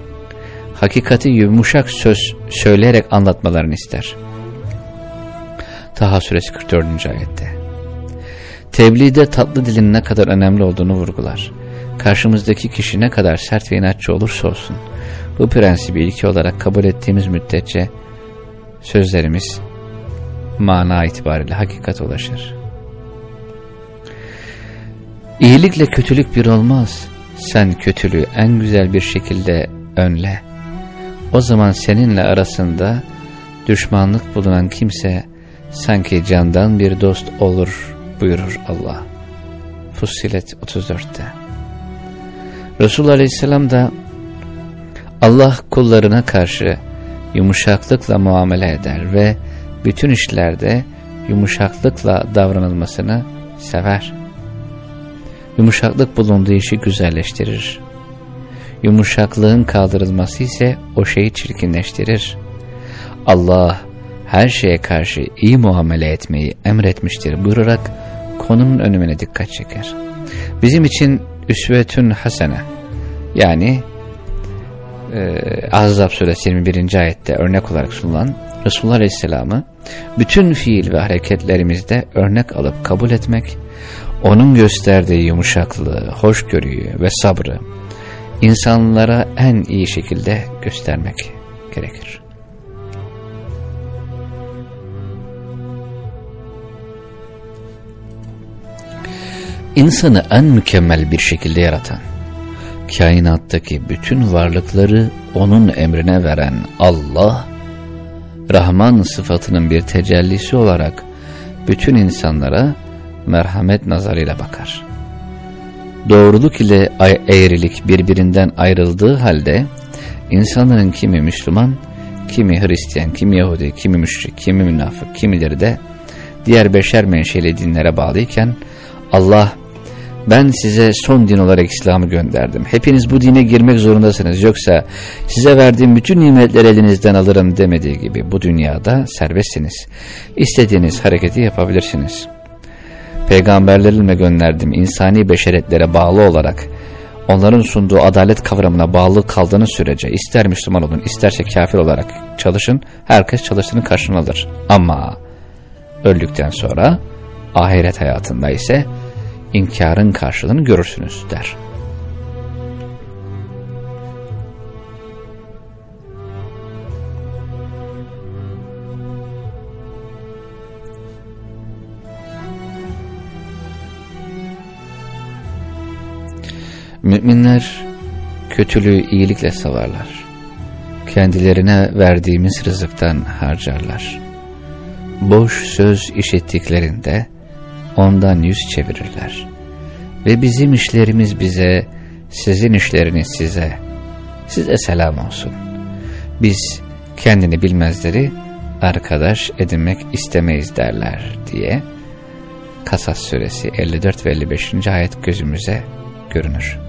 hakikati yumuşak söz söyleyerek anlatmalarını ister. Taha suresi 44. ayette. Tebliğde tatlı dilin ne kadar önemli olduğunu vurgular. Karşımızdaki kişi ne kadar sert ve inatçı olursa olsun, bu prensibi ilki olarak kabul ettiğimiz müddetçe sözlerimiz mana itibariyle hakikat ulaşır. İyilikle kötülük bir olmaz. Sen kötülüğü en güzel bir şekilde önle. O zaman seninle arasında düşmanlık bulunan kimse sanki candan bir dost olur buyurur Allah. Fussilet 34'te. Resulullah Aleyhisselam da Allah kullarına karşı yumuşaklıkla muamele eder ve bütün işlerde yumuşaklıkla davranılmasını sever. Yumuşaklık bulunduğu işi güzelleştirir. Yumuşaklığın kaldırılması ise o şeyi çirkinleştirir. Allah her şeye karşı iyi muamele etmeyi emretmiştir buyurarak konunun önümüne dikkat çeker. Bizim için üsvetün hasene yani e, Ahzab suresi 21. ayette örnek olarak sunulan Resulullah Aleyhisselam'ı bütün fiil ve hareketlerimizde örnek alıp kabul etmek, onun gösterdiği yumuşaklığı, hoşgörüyü ve sabrı insanlara en iyi şekilde göstermek gerekir. İnsanı en mükemmel bir şekilde yaratan, kainattaki bütün varlıkları onun emrine veren Allah, Rahman sıfatının bir tecellisi olarak bütün insanlara merhamet nazarıyla bakar. Doğruluk ile eğrilik birbirinden ayrıldığı halde insanların kimi Müslüman, kimi Hristiyan, kimi Yahudi, kimi müşrik, kimi münafık, kimileri de diğer beşer menşeli dinlere bağlıyken Allah ben size son din olarak İslam'ı gönderdim. Hepiniz bu dine girmek zorundasınız. Yoksa size verdiğim bütün nimetleri elinizden alırım demediği gibi bu dünyada serbestsiniz. İstediğiniz hareketi yapabilirsiniz. Peygamberlerimle gönderdim insani beşeretlere bağlı olarak onların sunduğu adalet kavramına bağlı kaldığınız sürece ister Müslüman olun isterse kafir olarak çalışın herkes çalıştığını karşılığını alır. Ama öldükten sonra ahiret hayatında ise inkarın karşılığını görürsünüz der. Müminler kötülüğü iyilikle savarlar. Kendilerine verdiğimiz rızıktan harcarlar. boş söz işittiklerinde ondan yüz çevirirler. Ve bizim işlerimiz bize, sizin işleriniz size, size selam olsun. Biz kendini bilmezleri arkadaş edinmek istemeyiz derler diye Kasas suresi 54 ve 55. ayet gözümüze görünür.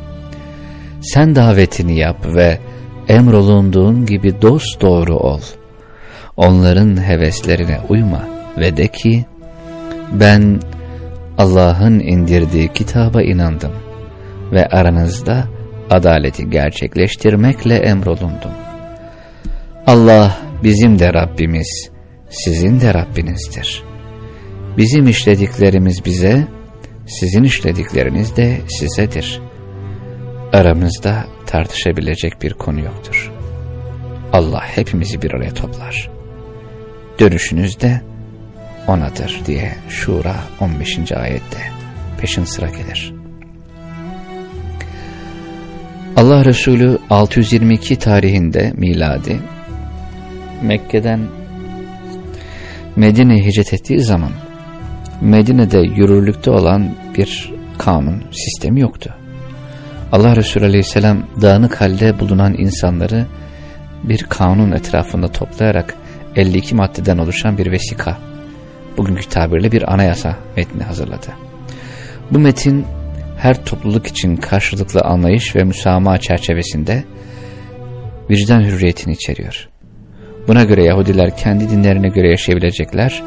Sen davetini yap ve emrolunduğun gibi dost doğru ol. Onların heveslerine uyma ve de ki ben Allah'ın indirdiği kitaba inandım ve aranızda adaleti gerçekleştirmekle emrolundum. Allah bizim de Rabbimiz, sizin de Rabbinizdir. Bizim işlediklerimiz bize, sizin işledikleriniz de sizedir. Aramızda tartışabilecek bir konu yoktur. Allah hepimizi bir araya toplar. Dönüşünüz de O'nadır diye Şura 15. ayette peşin sıra gelir. Allah Resulü 622 tarihinde miladi Mekke'den Medine'ye hicret ettiği zaman Medine'de yürürlükte olan bir kanun sistemi yoktu. Allah Resulü Aleyhisselam dağınık halde bulunan insanları bir kanun etrafında toplayarak 52 maddeden oluşan bir vesika, bugünkü tabirle bir anayasa metni hazırladı. Bu metin her topluluk için karşılıklı anlayış ve müsamaha çerçevesinde vicdan hürriyetini içeriyor. Buna göre Yahudiler kendi dinlerine göre yaşayabilecekler,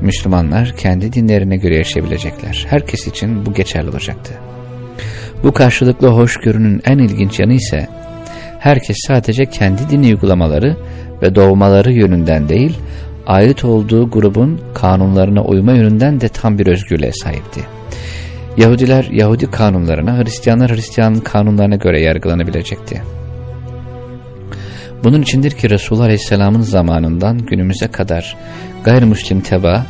Müslümanlar kendi dinlerine göre yaşayabilecekler. Herkes için bu geçerli olacaktı. Bu karşılıklı hoşgörünün en ilginç yanı ise herkes sadece kendi dini uygulamaları ve doğmaları yönünden değil, ait olduğu grubun kanunlarına uyma yönünden de tam bir özgürlüğe sahipti. Yahudiler Yahudi kanunlarına, Hristiyanlar Hristiyan kanunlarına göre yargılanabilecekti. Bunun içindir ki Resulullah Aleyhisselam'ın zamanından günümüze kadar gayrimüslim teba,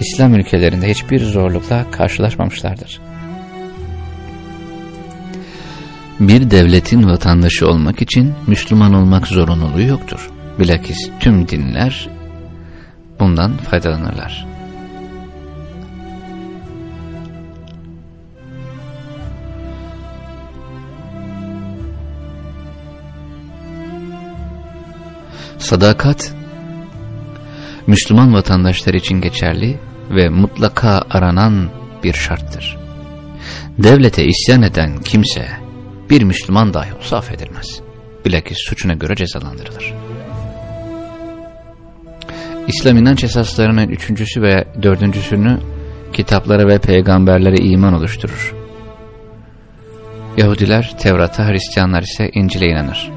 İslam ülkelerinde hiçbir zorlukla karşılaşmamışlardır. Bir devletin vatandaşı olmak için Müslüman olmak zorunluluğu yoktur. Bilakis tüm dinler bundan faydalanırlar. Sadakat, Müslüman vatandaşlar için geçerli ve mutlaka aranan bir şarttır. Devlete isyan eden kimse, bir Müslüman dahi olsa affedilmez. Bilakis suçuna göre cezalandırılır. İslam inanç esaslarının üçüncüsü ve dördüncüsünü kitaplara ve peygamberlere iman oluşturur. Yahudiler Tevrat'a, Hristiyanlar ise İncil'e inanır.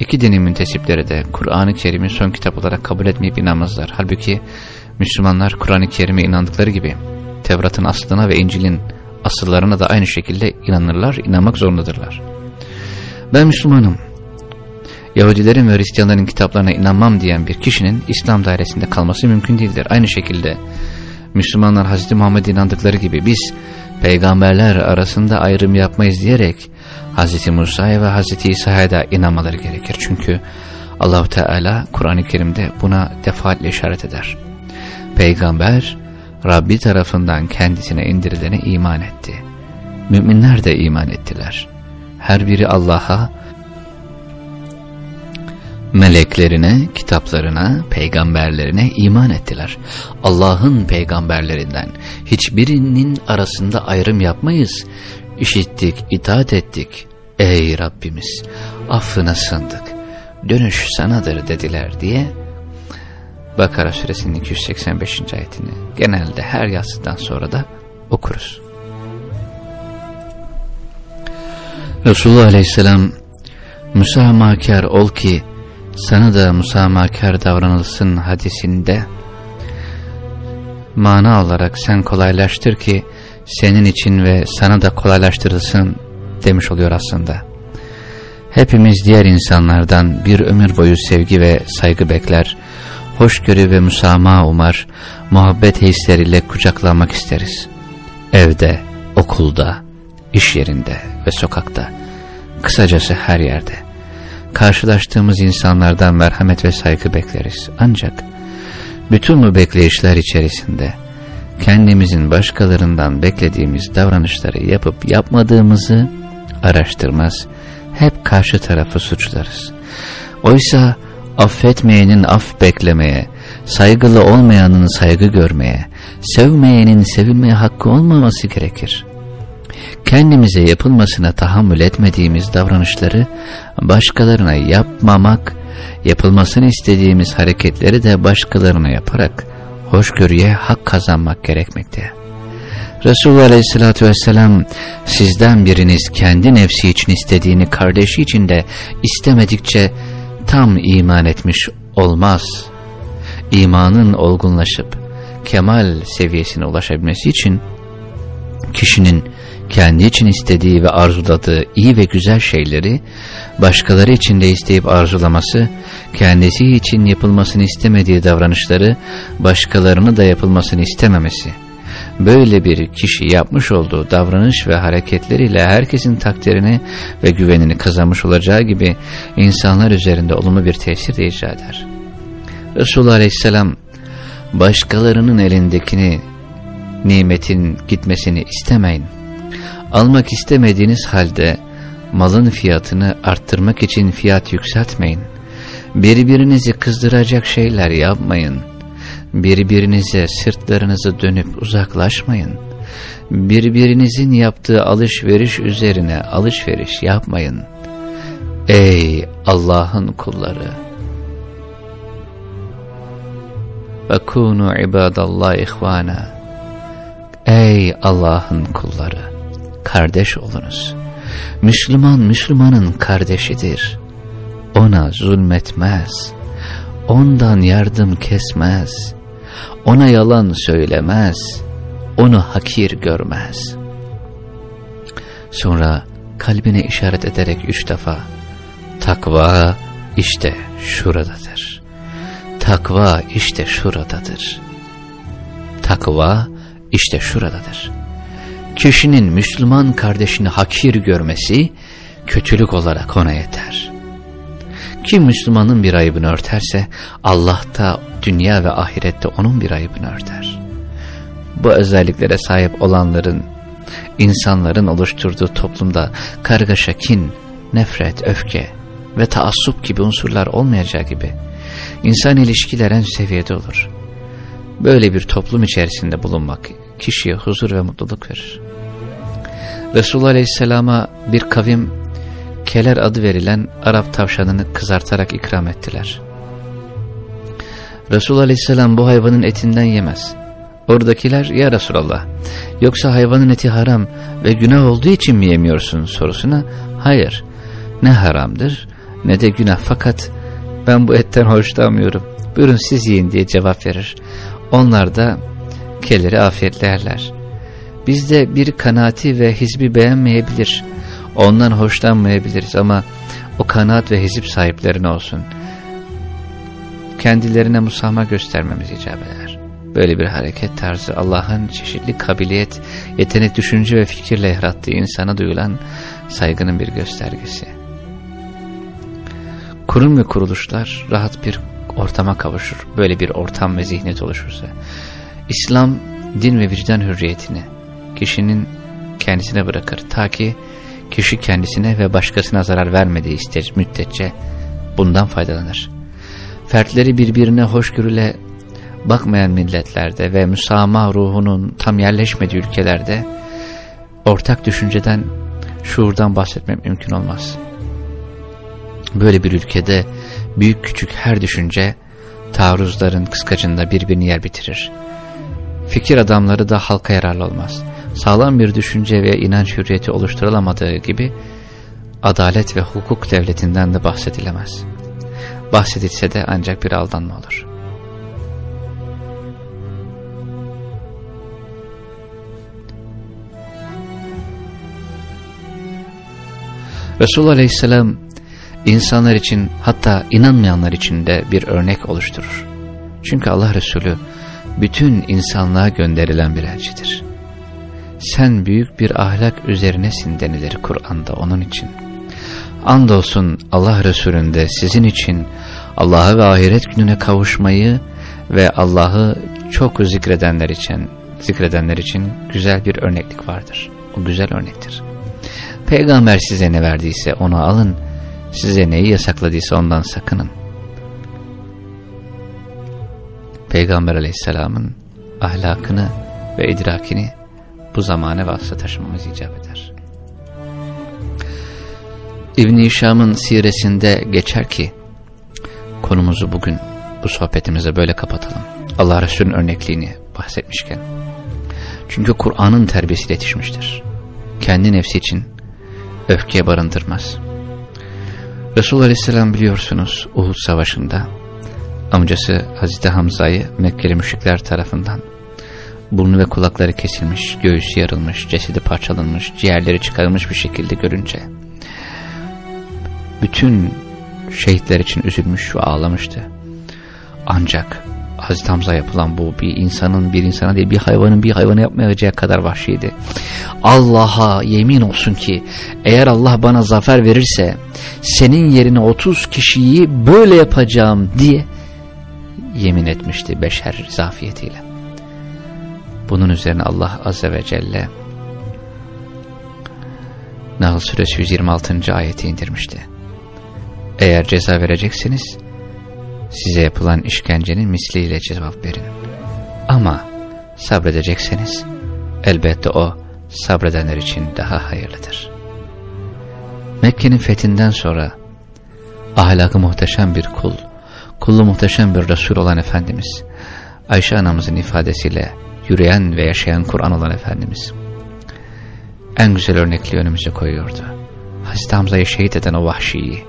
İki dinin müntesipleri de Kur'an-ı Kerim'i son kitap olarak kabul etmeyip inanmazlar. Halbuki Müslümanlar Kur'an-ı Kerim'e inandıkları gibi Tevrat'ın aslına ve İncil'in asıllarına da aynı şekilde inanırlar, inanmak zorundadırlar. Ben Müslümanım. Yahudilerin ve Hristiyanların kitaplarına inanmam diyen bir kişinin İslam dairesinde kalması mümkün değildir. Aynı şekilde Müslümanlar Hz. Muhammed inandıkları gibi biz peygamberler arasında ayrım yapmayız diyerek Hz. Musa'ya ve Hz. İsa'ya da inanmaları gerekir. Çünkü allah Teala Kur'an-ı Kerim'de buna defaatle işaret eder. Peygamber Rabbi tarafından kendisine indirilene iman etti. Müminler de iman ettiler. Her biri Allah'a, meleklerine, kitaplarına, peygamberlerine iman ettiler. Allah'ın peygamberlerinden hiçbirinin arasında ayrım yapmayız. İşittik, itaat ettik. Ey Rabbimiz, affına sındık. Dönüş sanadır dediler diye Bakara suresinin 285. ayetini genelde her yatsıdan sonra da okuruz. Resulullah Aleyhisselam müsamahkar ol ki sana da müsamahkar davranılsın hadisinde mana olarak sen kolaylaştır ki senin için ve sana da kolaylaştırılsın demiş oluyor aslında. Hepimiz diğer insanlardan bir ömür boyu sevgi ve saygı bekler, hoşgörü ve müsamaha umar, muhabbet hisleriyle kucaklanmak isteriz. Evde, okulda, iş yerinde ve sokakta, kısacası her yerde. Karşılaştığımız insanlardan merhamet ve saygı bekleriz. Ancak Bütün bu bekleyişler içerisinde kendimizin başkalarından beklediğimiz davranışları yapıp yapmadığımızı araştırmaz, hep karşı tarafı suçlarız. Oysa affetmeyenin af beklemeye, saygılı olmayanın saygı görmeye, sevmeyenin sevilmeye hakkı olmaması gerekir. Kendimize yapılmasına tahammül etmediğimiz davranışları başkalarına yapmamak, yapılmasını istediğimiz hareketleri de başkalarına yaparak hoşgörüye hak kazanmak gerekmekte. Resulullah Aleyhisselatü Vesselam sizden biriniz kendi nefsi için istediğini kardeşi için de istemedikçe tam iman etmiş olmaz. İmanın olgunlaşıp kemal seviyesine ulaşabilmesi için kişinin kendi için istediği ve arzuladığı iyi ve güzel şeyleri başkaları için de isteyip arzulaması, kendisi için yapılmasını istemediği davranışları başkalarını da yapılmasını istememesi. Böyle bir kişi yapmış olduğu davranış ve hareketleriyle herkesin takdirini ve güvenini kazanmış olacağı gibi insanlar üzerinde olumlu bir tesir de icra eder. Resulullah Aleyhisselam başkalarının elindekini, nimetin gitmesini istemeyin. Almak istemediğiniz halde malın fiyatını arttırmak için fiyat yükseltmeyin. Birbirinizi kızdıracak şeyler yapmayın. Birbirinize sırtlarınızı dönüp uzaklaşmayın. Birbirinizin yaptığı alışveriş üzerine alışveriş yapmayın. Ey Allah'ın kulları! وَكُونُوا عِبَادَ اللّٰهِ اِخْوَانًا Ey Allah'ın kulları! Kardeş olunuz. Müslüman Müslümanın kardeşidir. Ona zulmetmez. Ondan yardım kesmez. Ona yalan söylemez. Onu hakir görmez. Sonra kalbine işaret ederek üç defa takva işte şuradadır. Takva işte şuradadır. Takva işte şuradadır. Kişinin Müslüman kardeşini hakir görmesi kötülük olarak ona yeter. Kim Müslümanın bir ayıbını örterse Allah da dünya ve ahirette onun bir ayıbını örter. Bu özelliklere sahip olanların, insanların oluşturduğu toplumda kargaşa, kin, nefret, öfke ve taassup gibi unsurlar olmayacağı gibi insan ilişkiler en seviyede olur. Böyle bir toplum içerisinde bulunmak kişiye huzur ve mutluluk verir. Resulullah Aleyhisselam'a bir kavim keler adı verilen Arap tavşanını kızartarak ikram ettiler. Resulullah Aleyhisselam bu hayvanın etinden yemez. Oradakiler ya Resulallah yoksa hayvanın eti haram ve günah olduğu için mi yemiyorsun sorusuna hayır ne haramdır ne de günah fakat ben bu etten hoşlanmıyorum buyurun siz yiyin diye cevap verir. Onlar da keleri afiyetlerler. Bizde bir kanaati ve hizbi beğenmeyebilir. Ondan hoşlanmayabiliriz ama o kanaat ve hizip sahiplerine olsun. Kendilerine musama göstermemiz icap eder. Böyle bir hareket tarzı Allah'ın çeşitli kabiliyet, yetenek, düşünce ve fikirle yarattığı insana duyulan saygının bir göstergesi. Kurum ve kuruluşlar rahat bir ortama kavuşur. Böyle bir ortam ve zihniyet oluşursa. İslam din ve vicdan hürriyetini kişinin kendisine bırakır. Ta ki kişi kendisine ve başkasına zarar vermediği müddetçe bundan faydalanır. Fertleri birbirine hoşgörüle bakmayan milletlerde ve müsamaha ruhunun tam yerleşmediği ülkelerde ortak düşünceden, şuurdan bahsetmek mümkün olmaz. Böyle bir ülkede büyük küçük her düşünce taarruzların kıskacında birbirini yer bitirir. Fikir adamları da halka yararlı olmaz. Sağlam bir düşünce ve inanç hürriyeti oluşturulamadığı gibi adalet ve hukuk devletinden de bahsedilemez. Bahsedilse de ancak bir aldanma olur. Resulullah Aleyhisselam insanlar için hatta inanmayanlar için de bir örnek oluşturur. Çünkü Allah Resulü bütün insanlığa gönderilen bir elçidir. Sen büyük bir ahlak üzerinesin denilir Kur'an'da onun için. Andolsun Allah Resulü'nde sizin için Allah'a ve ahiret gününe kavuşmayı ve Allah'ı çok zikredenler için, zikredenler için güzel bir örneklik vardır. O güzel örnektir. Peygamber size ne verdiyse onu alın, size neyi yasakladıysa ondan sakının. Peygamber aleyhisselamın ahlakını ve idrakini bu zamane vasıta taşımamız icap eder. İbn-i Şam'ın siresinde geçer ki, konumuzu bugün bu sohbetimize böyle kapatalım. Allah Resulü'nün örnekliğini bahsetmişken. Çünkü Kur'an'ın terbiyesi yetişmiştir. Kendi nefsi için öfkeye barındırmaz. Resulullah Aleyhisselam biliyorsunuz Uhud Savaşı'nda amcası Hazreti Hamza'yı Mekkeli müşrikler tarafından burnu ve kulakları kesilmiş, göğüsü yarılmış, cesedi parçalanmış, ciğerleri çıkarılmış bir şekilde görünce bütün şehitler için üzülmüş ve ağlamıştı. Ancak Hazreti Hamza yapılan bu bir insanın bir insana değil bir hayvanın bir hayvanı yapmayacağı kadar vahşiydi. Allah'a yemin olsun ki eğer Allah bana zafer verirse senin yerine 30 kişiyi böyle yapacağım diye yemin etmişti beşer zafiyetiyle. Bunun üzerine Allah Azze ve Celle Nahl Suresi 126. ayeti indirmişti. Eğer ceza vereceksiniz size yapılan işkencenin misliyle cevap verin. Ama sabredecekseniz elbette o sabredenler için daha hayırlıdır. Mekke'nin fethinden sonra ahlakı muhteşem bir kul, kullu muhteşem bir Resul olan Efendimiz, Ayşe anamızın ifadesiyle yürüyen ve yaşayan Kur'an olan Efendimiz, en güzel örnekli önümüze koyuyordu. Hazreti Hamza'yı şehit eden o vahşiyi,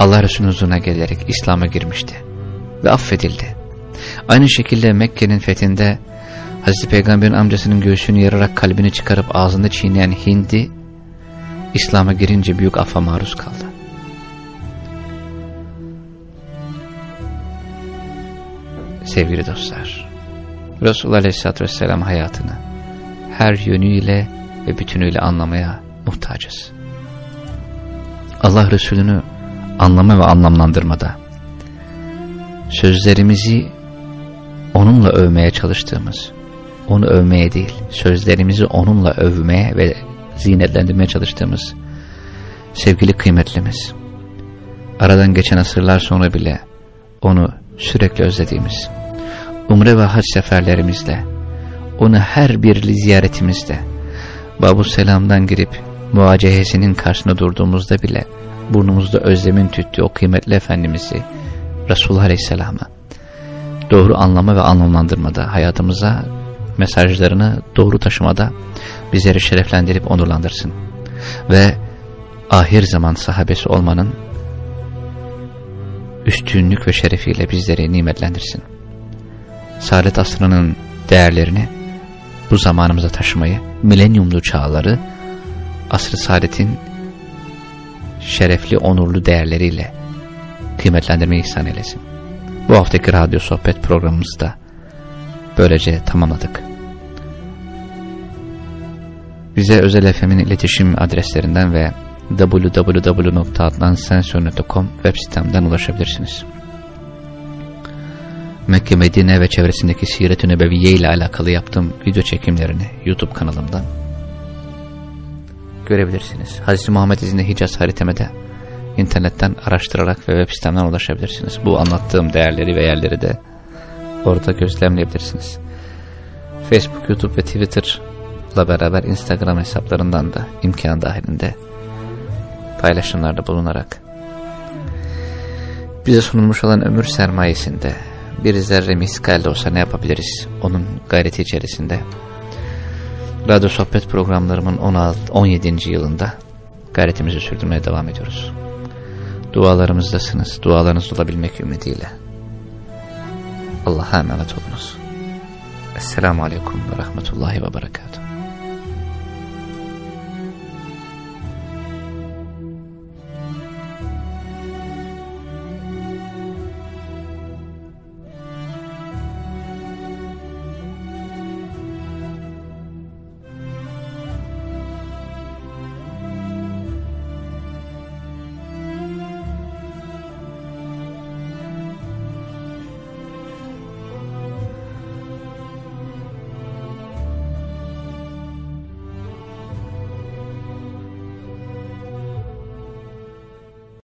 Allah Resulü'nün huzuruna gelerek İslam'a girmişti ve affedildi. Aynı şekilde Mekke'nin fethinde Hazreti Peygamber'in amcasının göğsünü yararak kalbini çıkarıp ağzında çiğneyen Hindi, İslam'a girince büyük affa maruz kaldı. Sevgili dostlar, Resulullah Aleyhisselatü Vesselam hayatını her yönüyle ve bütünüyle anlamaya muhtacız. Allah Resulü'nü anlama ve anlamlandırmada. Sözlerimizi onunla övmeye çalıştığımız, onu övmeye değil, sözlerimizi onunla övmeye ve zinetlendirmeye çalıştığımız sevgili kıymetlimiz, aradan geçen asırlar sonra bile onu sürekli özlediğimiz, umre ve hac seferlerimizle, onu her bir ziyaretimizde, Babu Selam'dan girip muacehesinin karşısında durduğumuzda bile burnumuzda özlemin tüttüğü o kıymetli Efendimiz'i, Resulullah Aleyhisselam'ı doğru anlama ve anlamlandırmada, hayatımıza mesajlarını doğru taşımada bizleri şereflendirip onurlandırsın. Ve ahir zaman sahabesi olmanın üstünlük ve şerefiyle bizleri nimetlendirsin. Saadet asrının değerlerini bu zamanımıza taşımayı, milenyumlu çağları, asr-ı saadetin şerefli, onurlu değerleriyle kıymetlendirmeyi ihsan eylesin. Bu haftaki radyo sohbet programımızı da böylece tamamladık. Bize özel FM'in iletişim adreslerinden ve www.adnansensör.com web sitemden ulaşabilirsiniz. Mekke, Medine ve çevresindeki Siret-ü Nebeviye ile alakalı yaptığım video çekimlerini YouTube kanalımdan görebilirsiniz. Hazreti Muhammed izinde Hicaz haritemede internetten araştırarak ve web sitemden ulaşabilirsiniz. Bu anlattığım değerleri ve yerleri de orada gözlemleyebilirsiniz. Facebook, YouTube ve Twitter'la beraber Instagram hesaplarından da imkan dahilinde paylaşımlarda bulunarak bize sunulmuş olan ömür sermayesinde bir zerre miskal olsa ne yapabiliriz onun gayreti içerisinde radyo sohbet programlarımın 16, 17. yılında gayretimizi sürdürmeye devam ediyoruz. Dualarımızdasınız. Dualarınız olabilmek ümidiyle. Allah'a emanet olunuz. Esselamu Aleyküm ve Rahmetullahi ve Berekatuhu.